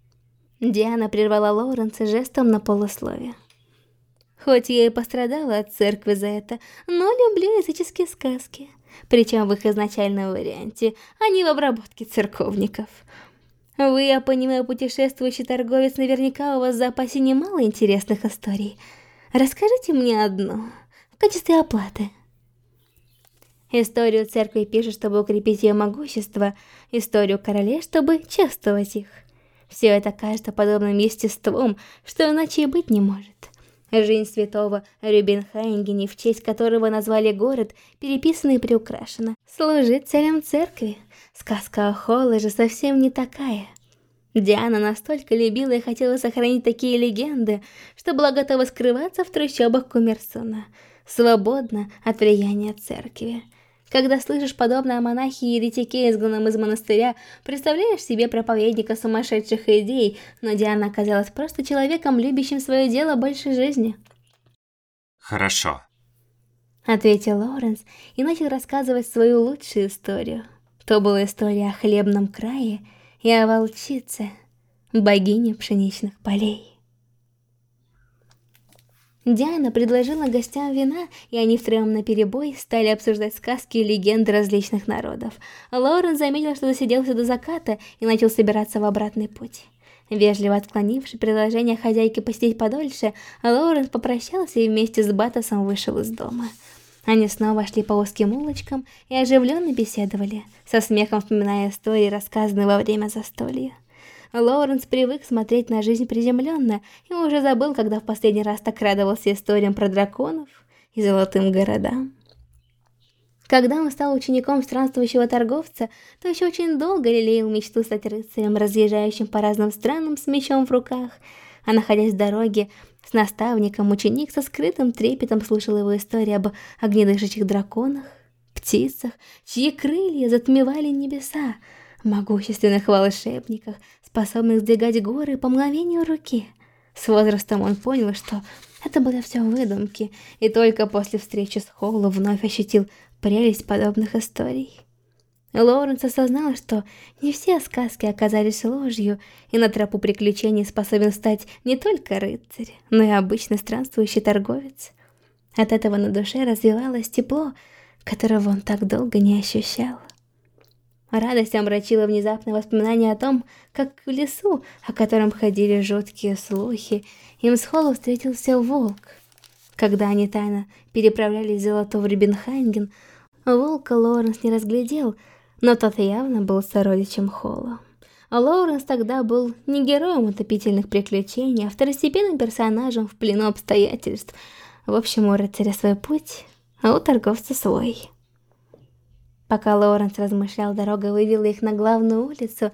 Диана прервала Лоуренса жестом на полусловие. Хоть я и пострадала от церкви за это, но люблю языческие сказки. Причем в их изначальном варианте, а не в обработке церковников. Вы, я понимаю, путешествующий торговец, наверняка у вас в запасе немало интересных историй. Расскажите мне одну, в качестве оплаты. Историю церкви пишет, чтобы укрепить ее могущество, историю королей, чтобы чествовать их. Все это кажется подобным естеством, что иначе и быть не может. Жизнь святого Рюбенхайнгени, в честь которого назвали город, переписана и приукрашена, служит целям церкви. Сказка о Холле же совсем не такая. Диана настолько любила и хотела сохранить такие легенды, что была готова скрываться в трущобах Кумерсуна, свободно от влияния церкви. Когда слышишь подобное о монахе и еретике, изгнанном из монастыря, представляешь себе проповедника сумасшедших идей, но Диана оказалась просто человеком, любящим свое дело больше жизни. Хорошо. Ответил Лоренс и начал рассказывать свою лучшую историю. То была история о хлебном крае и о волчице, богине пшеничных полей. Диана предложила гостям вина, и они втроем наперебой стали обсуждать сказки и легенды различных народов. Лорен заметил, что засиделся до заката и начал собираться в обратный путь. Вежливо отклонивши предложение хозяйки посидеть подольше, Лоуренс попрощался и вместе с Батосом вышел из дома. Они снова шли по узким улочкам и оживленно беседовали, со смехом вспоминая истории, рассказанные во время застолья. Лоуренс привык смотреть на жизнь приземленно и уже забыл, когда в последний раз так радовался историям про драконов и золотым городам. Когда он стал учеником странствующего торговца, то еще очень долго лелеял мечту стать рыцарем, разъезжающим по разным странам с мечом в руках, а находясь в дороге с наставником, ученик со скрытым трепетом слушал его истории об огнедышащих драконах, птицах, чьи крылья затмевали небеса, могущественных волшебниках, способных сдвигать горы по мгновению руки. С возрастом он понял, что это было все выдумки, и только после встречи с Холло вновь ощутил прелесть подобных историй. Лоуренс осознал, что не все сказки оказались ложью, и на тропу приключений способен стать не только рыцарь, но и обычный странствующий торговец. От этого на душе развивалось тепло, которого он так долго не ощущал. Радость омрачила внезапное воспоминание о том, как в лесу, о котором ходили жуткие слухи, им с Холлу встретился волк. Когда они тайно переправлялись в Рибенхайнген, волка Лоренс не разглядел, но тот явно был сородичем Холла. Лоуренс тогда был не героем утопительных приключений, а второстепенным персонажем в плену обстоятельств. В общем, у рыцаря свой путь, а у торговца свой. Пока Лоуренс размышлял, дорога вывела их на главную улицу.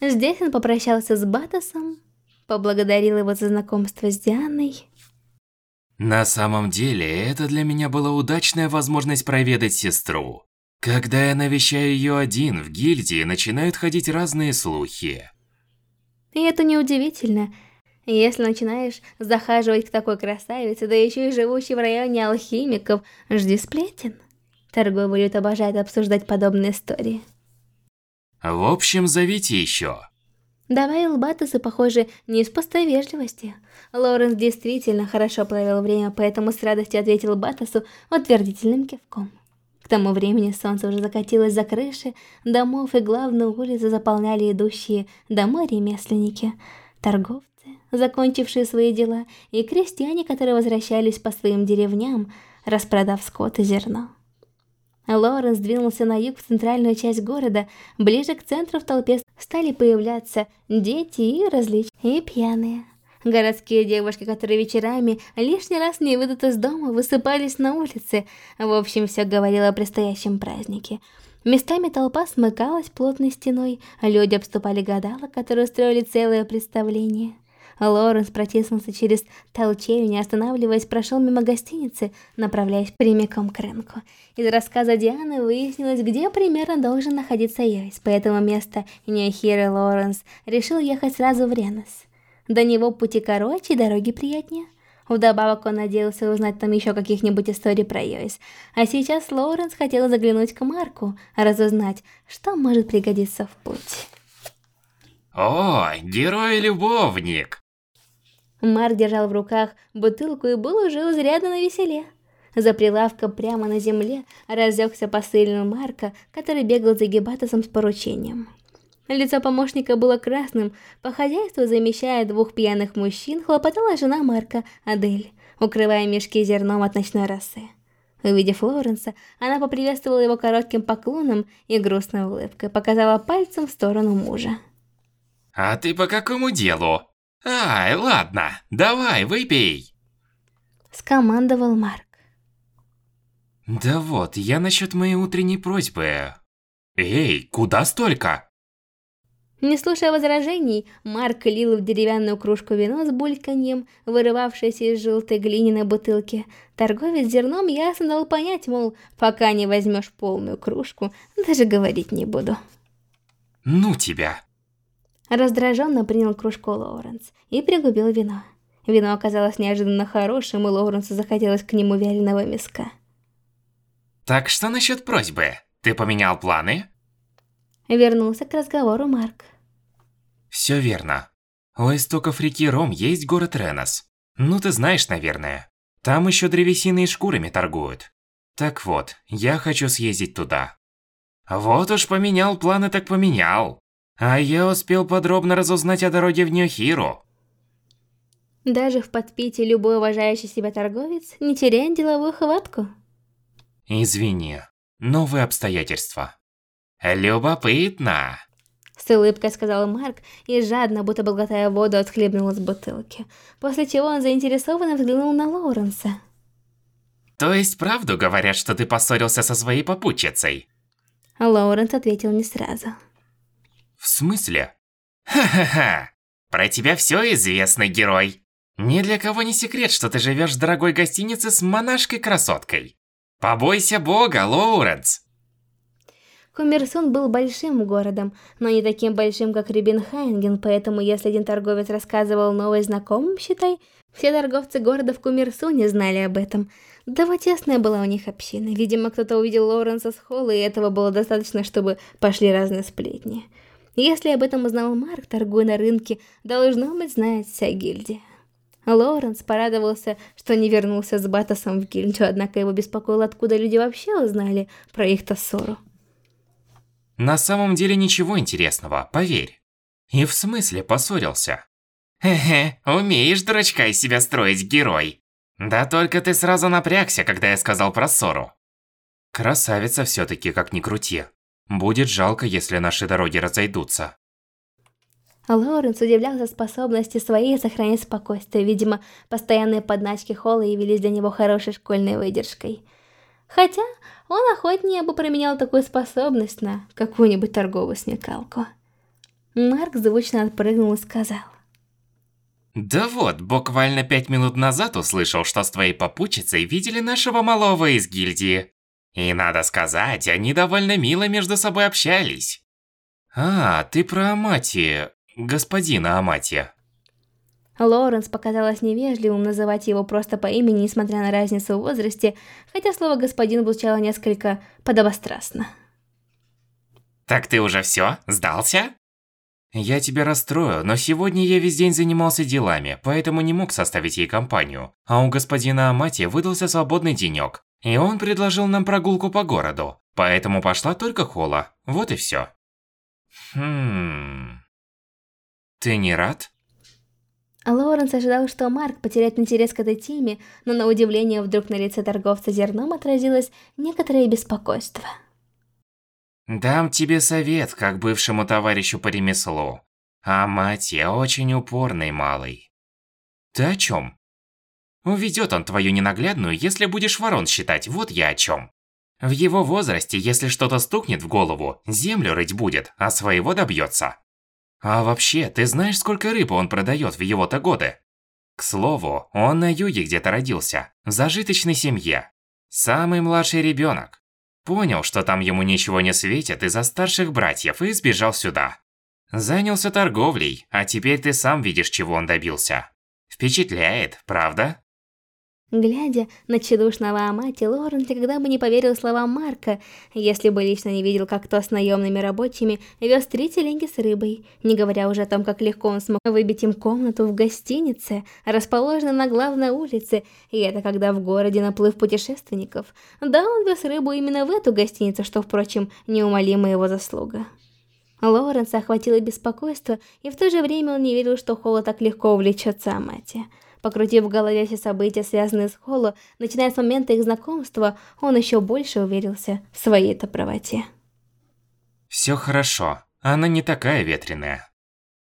Здесь он попрощался с Батосом, поблагодарил его за знакомство с Дианой. На самом деле, это для меня была удачная возможность проведать сестру. Когда я навещаю ее один, в гильдии начинают ходить разные слухи. И это неудивительно. Если начинаешь захаживать к такой красавице, да еще и живущей в районе алхимиков, жди сплетен. Торговый люд обожает обсуждать подобные истории. В общем, зовите еще. Добавил Батуса, похоже, не из пустой вежливости. Лоренс действительно хорошо провел время, поэтому с радостью ответил Батусу утвердительным кивком. К тому времени солнце уже закатилось за крыши домов, и главную улицу заполняли идущие домой ремесленники, торговцы, закончившие свои дела, и крестьяне, которые возвращались по своим деревням, распродав скот и зерно. Лоренс двинулся на юг в центральную часть города, ближе к центру в толпе стали появляться дети и различные, и пьяные. Городские девушки, которые вечерами лишний раз не выйдут из дома, высыпались на улице. В общем, все говорило о предстоящем празднике. Местами толпа смыкалась плотной стеной, люди обступали гадалок, которые устроили целое представление. Лоренс протиснулся через толчею, не останавливаясь, прошел мимо гостиницы, направляясь прямиком к рынку. Из рассказа Дианы выяснилось, где примерно должен находиться Йойс, поэтому вместо Ньюхира Лоренс решил ехать сразу в Ренес. До него пути короче дороги приятнее. Вдобавок он надеялся узнать там еще каких-нибудь историй про Йойс. А сейчас Лоуренс хотел заглянуть к Марку, разузнать, что может пригодиться в путь. О, герой-любовник! Марк держал в руках бутылку и был уже изрядно на веселе. За прилавком прямо на земле разъехся посыльный Марка, который бегал за Гебатосом с поручением. Лицо помощника было красным, по хозяйству замещая двух пьяных мужчин, хлопотала жена Марка, Адель, укрывая мешки зерном от ночной росы. Увидев Лоренса, она поприветствовала его коротким поклоном и грустной улыбкой, показала пальцем в сторону мужа. «А ты по какому делу? Ай, ладно, давай, выпей!» Скомандовал Марк. «Да вот, я насчет моей утренней просьбы. Эй, куда столько?» Не слушая возражений, Марк лил в деревянную кружку вино с бульканьем, вырывавшееся из желтой глиняной бутылки. Торговец зерном ясно дал понять, мол, пока не возьмешь полную кружку, даже говорить не буду. «Ну тебя!» Раздраженно принял кружку Лоуренс и пригубил вино. Вино оказалось неожиданно хорошим, и Лоуренсу захотелось к нему вяленого мяска. «Так что насчет просьбы? Ты поменял планы?» Вернулся к разговору Марк. Все верно. У истоков реки Ром есть город Ренос. Ну ты знаешь, наверное. Там еще древесиной и шкурами торгуют. Так вот, я хочу съездить туда. Вот уж поменял планы, так поменял. А я успел подробно разузнать о дороге в Нью-Хиру. Даже в подпитии любой уважающий себя торговец не теряет деловую хватку. Извини, новые обстоятельства. «Любопытно!» С улыбкой сказал Марк и жадно, будто бы глотая воду, отхлебнул из бутылки. После чего он заинтересованно взглянул на Лоуренса. «То есть правду говорят, что ты поссорился со своей попутчицей?» Лоуренс ответил не сразу. «В смысле?» «Ха-ха-ха! Про тебя все известно, герой! Ни для кого не секрет, что ты живешь в дорогой гостинице с монашкой-красоткой. Побойся бога, Лоуренс!» Кумерсун был большим городом, но не таким большим, как Рибенхайнген, поэтому если один торговец рассказывал новый знакомым, считай, все торговцы города в Кумерсуне знали об этом. Да вот тесная была у них община. Видимо, кто-то увидел Лоуренса с холла, и этого было достаточно, чтобы пошли разные сплетни. Если об этом узнал Марк, торгуя на рынке, должно быть, знает вся гильдия. Лоуренс порадовался, что не вернулся с Батосом в гильдию, однако его беспокоило, откуда люди вообще узнали про их-то ссору. На самом деле ничего интересного, поверь. И в смысле поссорился? Хе-хе, умеешь дурачка из себя строить, герой. Да только ты сразу напрягся, когда я сказал про ссору. Красавица все-таки, как ни крути. Будет жалко, если наши дороги разойдутся. Лоуренс удивлялся способности своей сохранять спокойствие. Видимо, постоянные подначки Холла явились для него хорошей школьной выдержкой. Хотя, он охотнее бы променял такую способность на какую-нибудь торговую смекалку. Марк звучно отпрыгнул и сказал. Да вот, буквально пять минут назад услышал, что с твоей попутчицей видели нашего малого из гильдии. И надо сказать, они довольно мило между собой общались. А, ты про Амати, господина Амати. Лоуренс показалось невежливым называть его просто по имени, несмотря на разницу в возрасте, хотя слово «господин» звучало несколько подобострастно. «Так ты уже все? Сдался?» «Я тебя расстрою, но сегодня я весь день занимался делами, поэтому не мог составить ей компанию. А у господина Амати выдался свободный денек, и он предложил нам прогулку по городу, поэтому пошла только Хола. Вот и все. Хм... Ты не рад?» Лоуренс ожидал, что Марк потеряет интерес к этой теме, но на удивление вдруг на лице торговца зерном отразилось некоторое беспокойство. «Дам тебе совет, как бывшему товарищу по ремеслу. А мать я очень упорный малый». «Ты о чем?» «Уведет он твою ненаглядную, если будешь ворон считать, вот я о чем. В его возрасте, если что-то стукнет в голову, землю рыть будет, а своего добьется. А вообще, ты знаешь, сколько рыбы он продает в его-то годы? К слову, он на юге где-то родился, в зажиточной семье. Самый младший ребенок. Понял, что там ему ничего не светит из-за старших братьев и сбежал сюда. Занялся торговлей, а теперь ты сам видишь, чего он добился. Впечатляет, правда? Глядя на тщедушного Амати, Лорен никогда бы не поверил словам Марка, если бы лично не видел, как то с наемными рабочими вез три телеги с рыбой, не говоря уже о том, как легко он смог выбить им комнату в гостинице, расположенной на главной улице, и это когда в городе наплыв путешественников. Да, он вез рыбу именно в эту гостиницу, что, впрочем, неумолимая его заслуга. Лоренса охватило беспокойство, и в то же время он не верил, что Холла так легко увлечется Амати. Покрутив в голове все события, связанные с Холло, начиная с момента их знакомства, он еще больше уверился в своей-то правоте. Все хорошо, она не такая ветреная.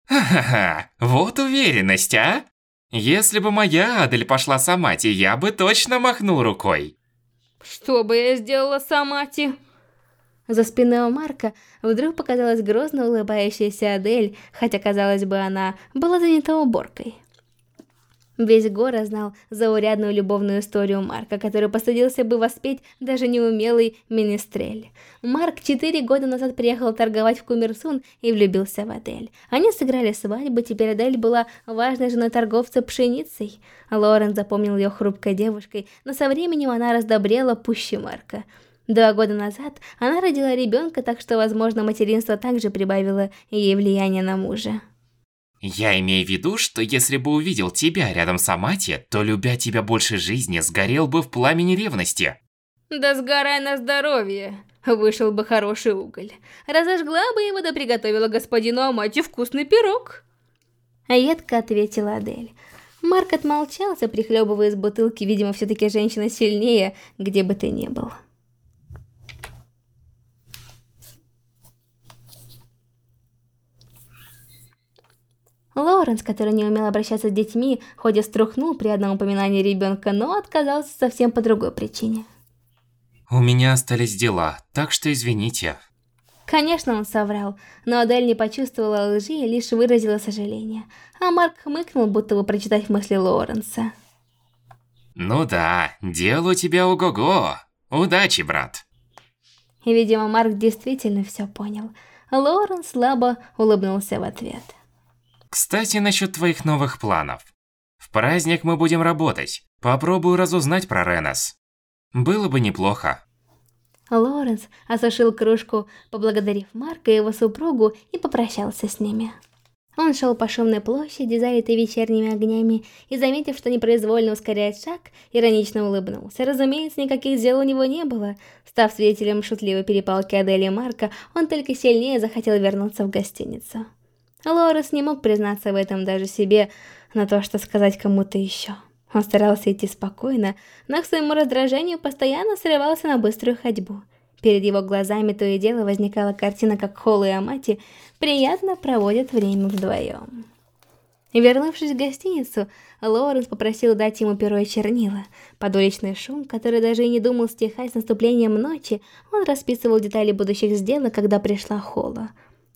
Ха-ха-ха, вот уверенность, а? Если бы моя Адель пошла с Амати, я бы точно махнул рукой. Что бы я сделала с Амати? За спиной у Марка вдруг показалась грозно улыбающаяся Адель, хотя, казалось бы, она была занята уборкой. Весь город знал заурядную любовную историю Марка, который посадился бы воспеть даже неумелый министрель. Марк четыре года назад приехал торговать в Кумерсун и влюбился в Адель. Они сыграли свадьбу, теперь Адель была важной женой торговца пшеницей. Лорен запомнил ее хрупкой девушкой, но со временем она раздобрела пуще Марка. Два года назад она родила ребенка, так что, возможно, материнство также прибавило ей влияние на мужа. Я имею в виду, что если бы увидел тебя рядом с Амати, то, любя тебя больше жизни, сгорел бы в пламени ревности. Да сгорай на здоровье. Вышел бы хороший уголь. Разожгла бы его да приготовила господину Амати вкусный пирог. Едко ответила Адель. Марк отмолчался, прихлебывая из бутылки, видимо, все-таки женщина сильнее, где бы ты ни был. Лоренс, который не умел обращаться с детьми, хоть и струхнул при одном упоминании ребенка, но отказался совсем по другой причине. «У меня остались дела, так что извините». Конечно, он соврал, но Адель не почувствовала лжи и лишь выразила сожаление. А Марк хмыкнул, будто бы прочитать мысли Лоренса. «Ну да, дело у тебя ого-го. Удачи, брат». И, видимо, Марк действительно все понял. Лорен слабо улыбнулся в ответ. Кстати, насчет твоих новых планов. В праздник мы будем работать. Попробую разузнать про Ренос. Было бы неплохо. Лоренс осушил кружку, поблагодарив Марка и его супругу и попрощался с ними. Он шел по шумной площади, залитой вечерними огнями, и, заметив, что непроизвольно ускоряет шаг, иронично улыбнулся. Разумеется, никаких дел у него не было. Став свидетелем шутливой перепалки Адели и Марка, он только сильнее захотел вернуться в гостиницу. Лорес не мог признаться в этом даже себе, на то, что сказать кому-то еще. Он старался идти спокойно, но к своему раздражению постоянно срывался на быструю ходьбу. Перед его глазами то и дело возникала картина, как Холл и Амати приятно проводят время вдвоем. Вернувшись в гостиницу, Лоуренс попросил дать ему перо и чернила. Под уличный шум, который даже и не думал стихать с наступлением ночи, он расписывал детали будущих сделок, когда пришла Холла.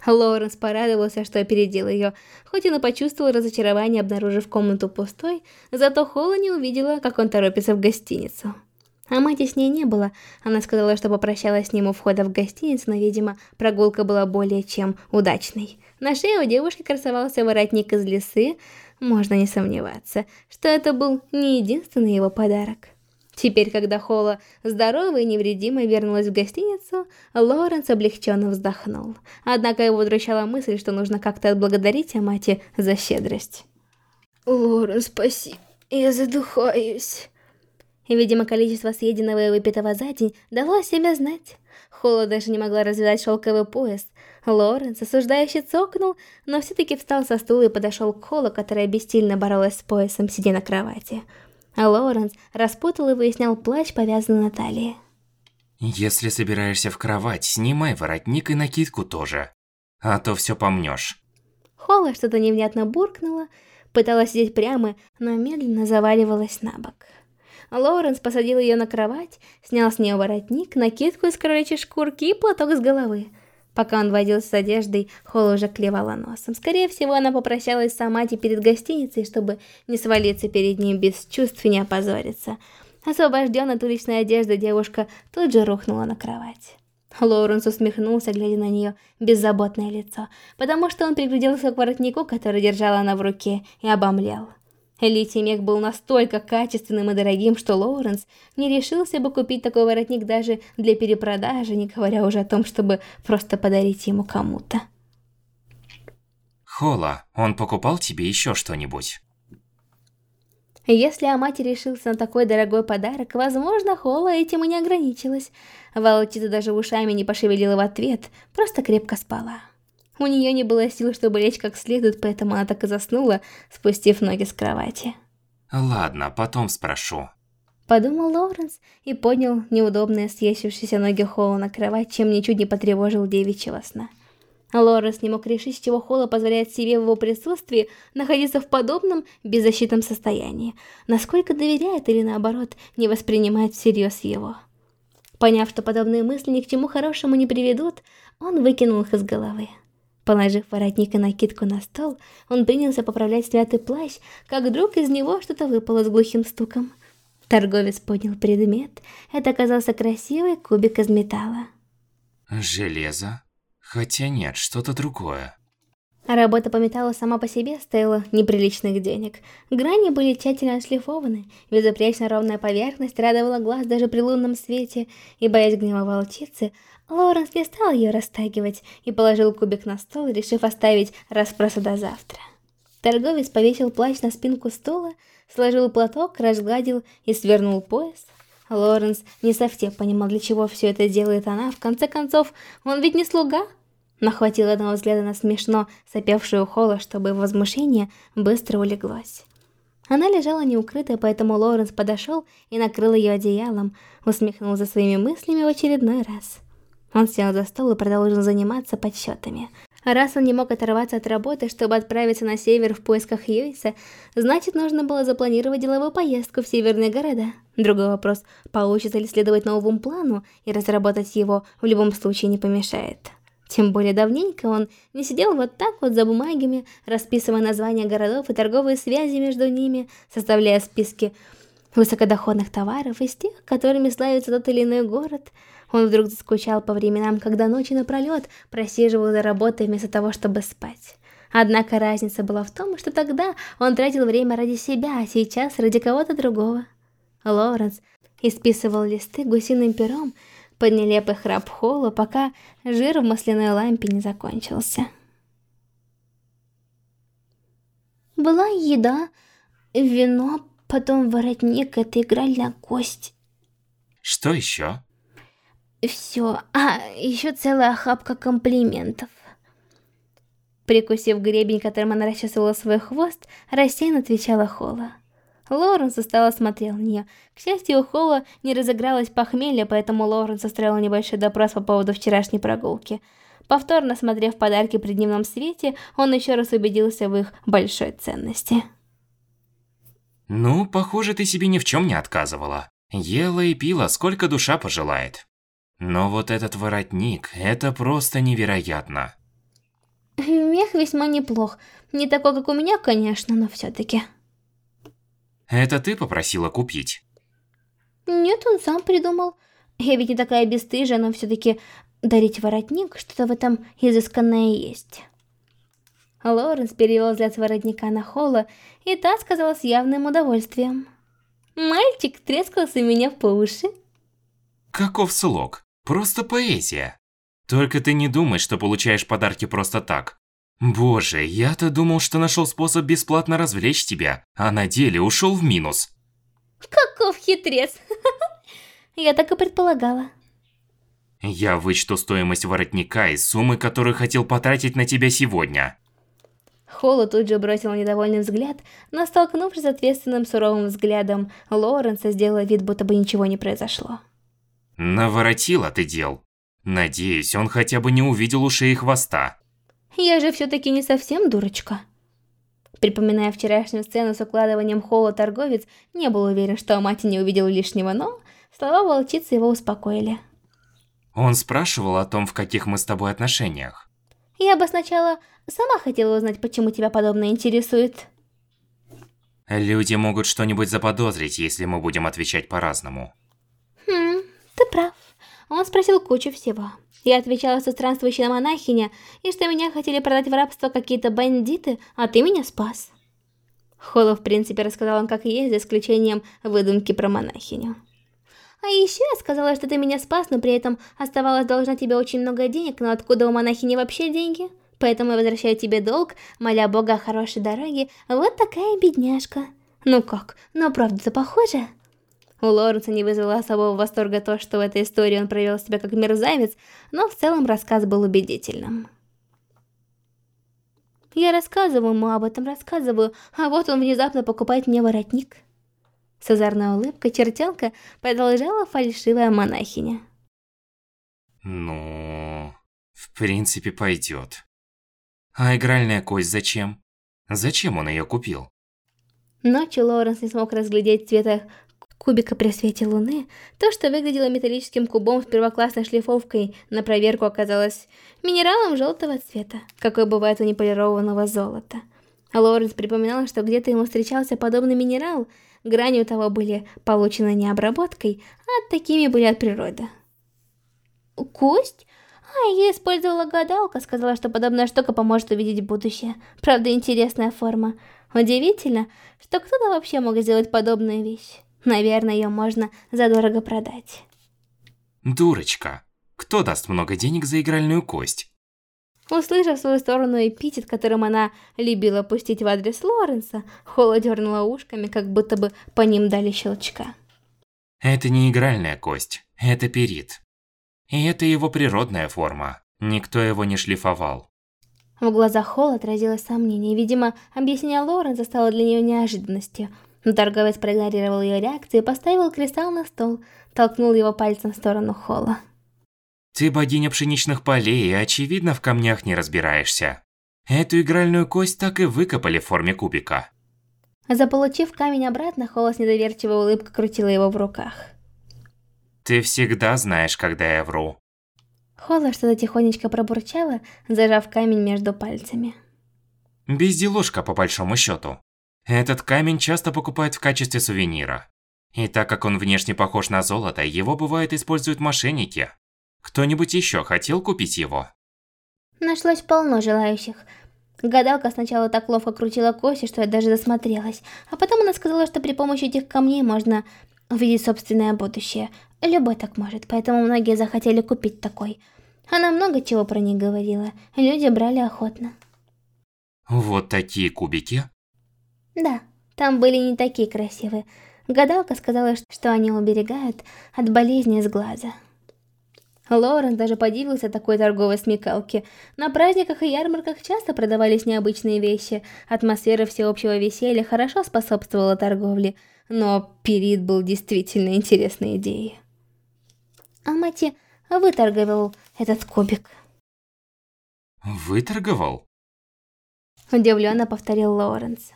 Лоуренс порадовался, что опередил ее, хоть он и почувствовал разочарование, обнаружив комнату пустой, зато Холла не увидела, как он торопится в гостиницу. А мать с ней не было. Она сказала, что попрощалась с ним у входа в гостиницу, но, видимо, прогулка была более чем удачной. На шее у девушки красовался воротник из лисы. Можно не сомневаться, что это был не единственный его подарок. Теперь, когда Холла здоровая и невредимая вернулась в гостиницу, Лоренс облегченно вздохнул. Однако его удручала мысль, что нужно как-то отблагодарить Амати за щедрость. «Лоренс, спасибо, я задыхаюсь». Видимо, количество съеденного и выпитого за день дало себе знать. Холла даже не могла развязать шелковый пояс. Лоренс осуждающе цокнул, но все-таки встал со стула и подошел к Холлу, которая бессильно боролась с поясом, сидя на кровати. А Лоренс распутал и выяснял плащ, повязанный на талии. Если собираешься в кровать, снимай воротник и накидку тоже, а то все помнешь. Холла что-то невнятно буркнула, пыталась сидеть прямо, но медленно заваливалась на бок. Лоуренс посадил ее на кровать, снял с нее воротник, накидку из кроличьей шкурки и платок с головы. Пока он возился с одеждой, Холл уже клевала носом. Скорее всего, она попрощалась с Амати перед гостиницей, чтобы не свалиться перед ним без чувств и не опозориться. Освобожденная от уличной одежды, девушка тут же рухнула на кровать. Лоуренс усмехнулся, глядя на нее беззаботное лицо, потому что он пригляделся к воротнику, который держала она в руке, и обомлел. Литий мех был настолько качественным и дорогим, что Лоуренс не решился бы купить такой воротник даже для перепродажи, не говоря уже о том, чтобы просто подарить ему кому-то. Хола, он покупал тебе еще что-нибудь? Если Амати решился на такой дорогой подарок, возможно, Хола этим и не ограничилась. Волчица даже ушами не пошевелила в ответ, просто крепко спала. У нее не было сил, чтобы лечь как следует, поэтому она так и заснула, спустив ноги с кровати. Ладно, потом спрошу. Подумал Лоуренс и поднял неудобные съездившиеся ноги Холла на кровать, чем ничуть не потревожил девичьего сна. Лоренс не мог решить, с чего Холла позволяет себе в его присутствии находиться в подобном беззащитном состоянии, насколько доверяет или наоборот не воспринимает всерьез его. Поняв, что подобные мысли ни к чему хорошему не приведут, он выкинул их из головы. Положив воротник и накидку на стол, он принялся поправлять снятый плащ, как вдруг из него что-то выпало с глухим стуком. Торговец поднял предмет. Это оказался красивый кубик из металла. Железо? Хотя нет, что-то другое. Работа по металлу сама по себе стоила неприличных денег. Грани были тщательно отшлифованы, безупречно ровная поверхность радовала глаз даже при лунном свете, и, боясь гнева волчицы, Лоуренс не стал ее растягивать и положил кубик на стол, решив оставить расспросы до завтра. Торговец повесил плащ на спинку стула, сложил платок, разгладил и свернул пояс. Лоренс не совсем понимал, для чего все это делает она. В конце концов, он ведь не слуга. Но хватило одного взгляда на смешно сопевшую Холла, чтобы возмущение быстро улеглось. Она лежала неукрытая, поэтому Лоренс подошел и накрыл ее одеялом, усмехнулся своими мыслями в очередной раз. Он сел за стол и продолжил заниматься подсчетами. Раз он не мог оторваться от работы, чтобы отправиться на север в поисках Юиса, значит, нужно было запланировать деловую поездку в северные города. Другой вопрос, получится ли следовать новому плану, и разработать его в любом случае не помешает. Тем более давненько он не сидел вот так вот за бумагами, расписывая названия городов и торговые связи между ними, составляя списки высокодоходных товаров из тех, которыми славится тот или иной город – Он вдруг заскучал по временам, когда ночи напролет просиживал за работой вместо того, чтобы спать. Однако разница была в том, что тогда он тратил время ради себя, а сейчас ради кого-то другого. Лоуренс исписывал листы гусиным пером под нелепый храп Холла, пока жир в масляной лампе не закончился. Была еда, вино, потом воротник, это игральная кость. Что еще? Все. А, еще целая охапка комплиментов. Прикусив гребень, которым она расчесывала свой хвост, рассеянно отвечала Холла. Лоренс устало смотрел на нее. К счастью, у Холла не разыгралось похмелье, поэтому Лоренс устроил небольшой допрос по поводу вчерашней прогулки. Повторно смотрев подарки при дневном свете, он еще раз убедился в их большой ценности. Ну, похоже, ты себе ни в чем не отказывала. Ела и пила, сколько душа пожелает. Но вот этот воротник, это просто невероятно. Мех весьма неплох. Не такой, как у меня, конечно, но все-таки. Это ты попросила купить? Нет, он сам придумал. Я ведь не такая бесстыжая, но все-таки дарить воротник, что-то в этом изысканное есть. Лоренс перевел взгляд с воротника на Холла, и та сказала с явным удовольствием. Мальчик трескался меня по уши. Каков слог? Просто поэзия. Только ты не думай, что получаешь подарки просто так. Боже, я-то думал, что нашел способ бесплатно развлечь тебя, а на деле ушел в минус. Каков хитрец. Я так и предполагала. Я вычту стоимость воротника из суммы, которую хотел потратить на тебя сегодня. Холла тут же бросил недовольный взгляд, но столкнувшись с ответственным суровым взглядом, Лоренса сделала вид, будто бы ничего не произошло. Наворотила ты дел. Надеюсь, он хотя бы не увидел ушей и хвоста. Я же все-таки не совсем дурочка. Припоминая вчерашнюю сцену с укладыванием Холла, торговец не был уверен, что мать не увидел лишнего, но слова волчицы его успокоили. Он спрашивал о том, в каких мы с тобой отношениях. Я бы сначала сама хотела узнать, почему тебя подобное интересует. Люди могут что-нибудь заподозрить, если мы будем отвечать по-разному. Ты прав. Он спросил кучу всего. Я отвечала со странствующей монахиня, и что меня хотели продать в рабство какие-то бандиты, а ты меня спас. Холла, в принципе, рассказал он как есть, за исключением выдумки про монахиню. А еще я сказала, что ты меня спас, но при этом оставалась должна тебе очень много денег, но откуда у монахини вообще деньги? Поэтому я возвращаю тебе долг, моля бога о хорошей дороге. Вот такая бедняжка. Ну как, ну правда-то похоже? У Лоренса не вызвало особого восторга то, что в этой истории он провел себя как мерзавец, но в целом рассказ был убедительным. Я рассказываю ему об этом, рассказываю, а вот он внезапно покупает мне воротник. С озорной улыбкой чертенка продолжала фальшивая монахиня. Ну, в принципе пойдет. А игральная кость зачем? Зачем он ее купил? Ночью Лоренс не смог разглядеть цвета кубика при свете луны, то, что выглядело металлическим кубом с первоклассной шлифовкой, на проверку оказалось минералом желтого цвета, какой бывает у неполированного золота. Лоренс припоминал, что где-то ему встречался подобный минерал, грани у того были получены не обработкой, а такими были от природы. Кость? А, я использовала гадалка, сказала, что подобная штука поможет увидеть будущее. Правда, интересная форма. Удивительно, что кто-то вообще мог сделать подобную вещь. Наверное, ее можно задорого продать. Дурочка. Кто даст много денег за игральную кость? Услышав в свою сторону эпитет, которым она любила пустить в адрес Лоренса, Холла дернула ушками, как будто бы по ним дали щелчка. Это не игральная кость, это перит. И это его природная форма. Никто его не шлифовал. В глазах Холла отразилось сомнение. Видимо, объяснение Лоренса стало для нее неожиданностью – но торговец проигнорировал ее реакцию и поставил кристалл на стол, толкнул его пальцем в сторону холла. Ты богиня пшеничных полей и, очевидно, в камнях не разбираешься. Эту игральную кость так и выкопали в форме кубика. Заполучив камень обратно, Холла с недоверчивой улыбкой крутила его в руках. Ты всегда знаешь, когда я вру. Холла что-то тихонечко пробурчала, зажав камень между пальцами. Безделушка, по большому счету. Этот камень часто покупают в качестве сувенира. И так как он внешне похож на золото, его бывает используют мошенники, Кто-нибудь еще хотел купить его? Нашлось полно желающих. Гадалка сначала так ловко крутила кости, что я даже засмотрелась. А потом она сказала, что при помощи этих камней можно увидеть собственное будущее. Любой так может, поэтому многие захотели купить такой. Она много чего про них говорила. Люди брали охотно. Вот такие кубики? Да, там были не такие красивые. Гадалка сказала, что они уберегают от болезни с глаза. Лорен даже подивился такой торговой смекалке. На праздниках и ярмарках часто продавались необычные вещи. Атмосфера всеобщего веселья хорошо способствовала торговле. Но Перит был действительно интересной идеей. Амати выторговал этот кубик. Выторговал? Удивленно повторил Лоренс.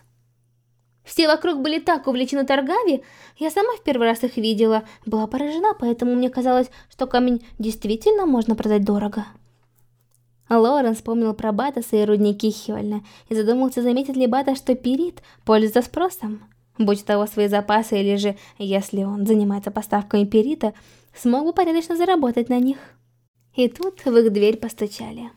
Все вокруг были так увлечены торгами, я сама в первый раз их видела, была поражена, поэтому мне казалось, что камень действительно можно продать дорого. Лорен вспомнил про Батаса и рудники Хёльна и задумался, заметит ли Бата, что Пирит пользуется спросом. Будь того свои запасы, или же, если он занимается поставками Пирита, смог бы порядочно заработать на них. И тут в их дверь постучали.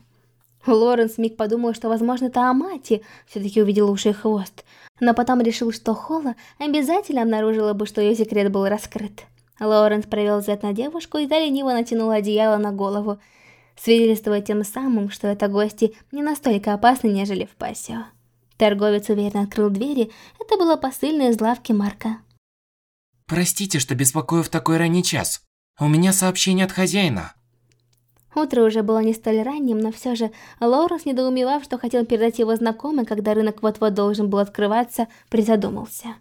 Лоренс миг подумал, что, возможно, это Амати все-таки увидел уши и хвост, но потом решил, что Холла обязательно обнаружила бы, что ее секрет был раскрыт. Лоренс провел взгляд на девушку и та лениво натянула одеяло на голову, свидетельствуя тем самым, что это гости не настолько опасны, нежели в пассио. Торговец уверенно открыл двери, это было посыльное из лавки Марка. «Простите, что беспокою в такой ранний час. У меня сообщение от хозяина». Утро уже было не столь ранним, но все же Лоуренс, недоумевав, что хотел передать его знакомый, когда рынок вот-вот должен был открываться, призадумался.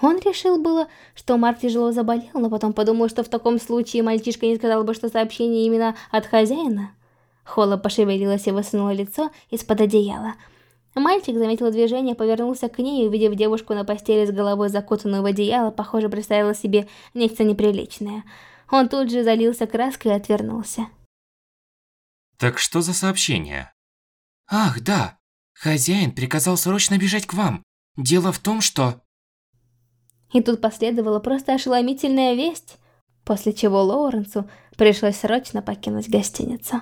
Он решил было, что Марк тяжело заболел, но потом подумал, что в таком случае мальчишка не сказал бы, что сообщение именно от хозяина. Холла пошевелилась и высунула лицо из-под одеяла. Мальчик заметил движение, повернулся к ней и, увидев девушку на постели с головой закутанную в одеяло, похоже, представил себе нечто неприличное. Он тут же залился краской и отвернулся. Так что за сообщение? Ах, да. Хозяин приказал срочно бежать к вам. Дело в том, что... И тут последовала просто ошеломительная весть, после чего Лоуренсу пришлось срочно покинуть гостиницу.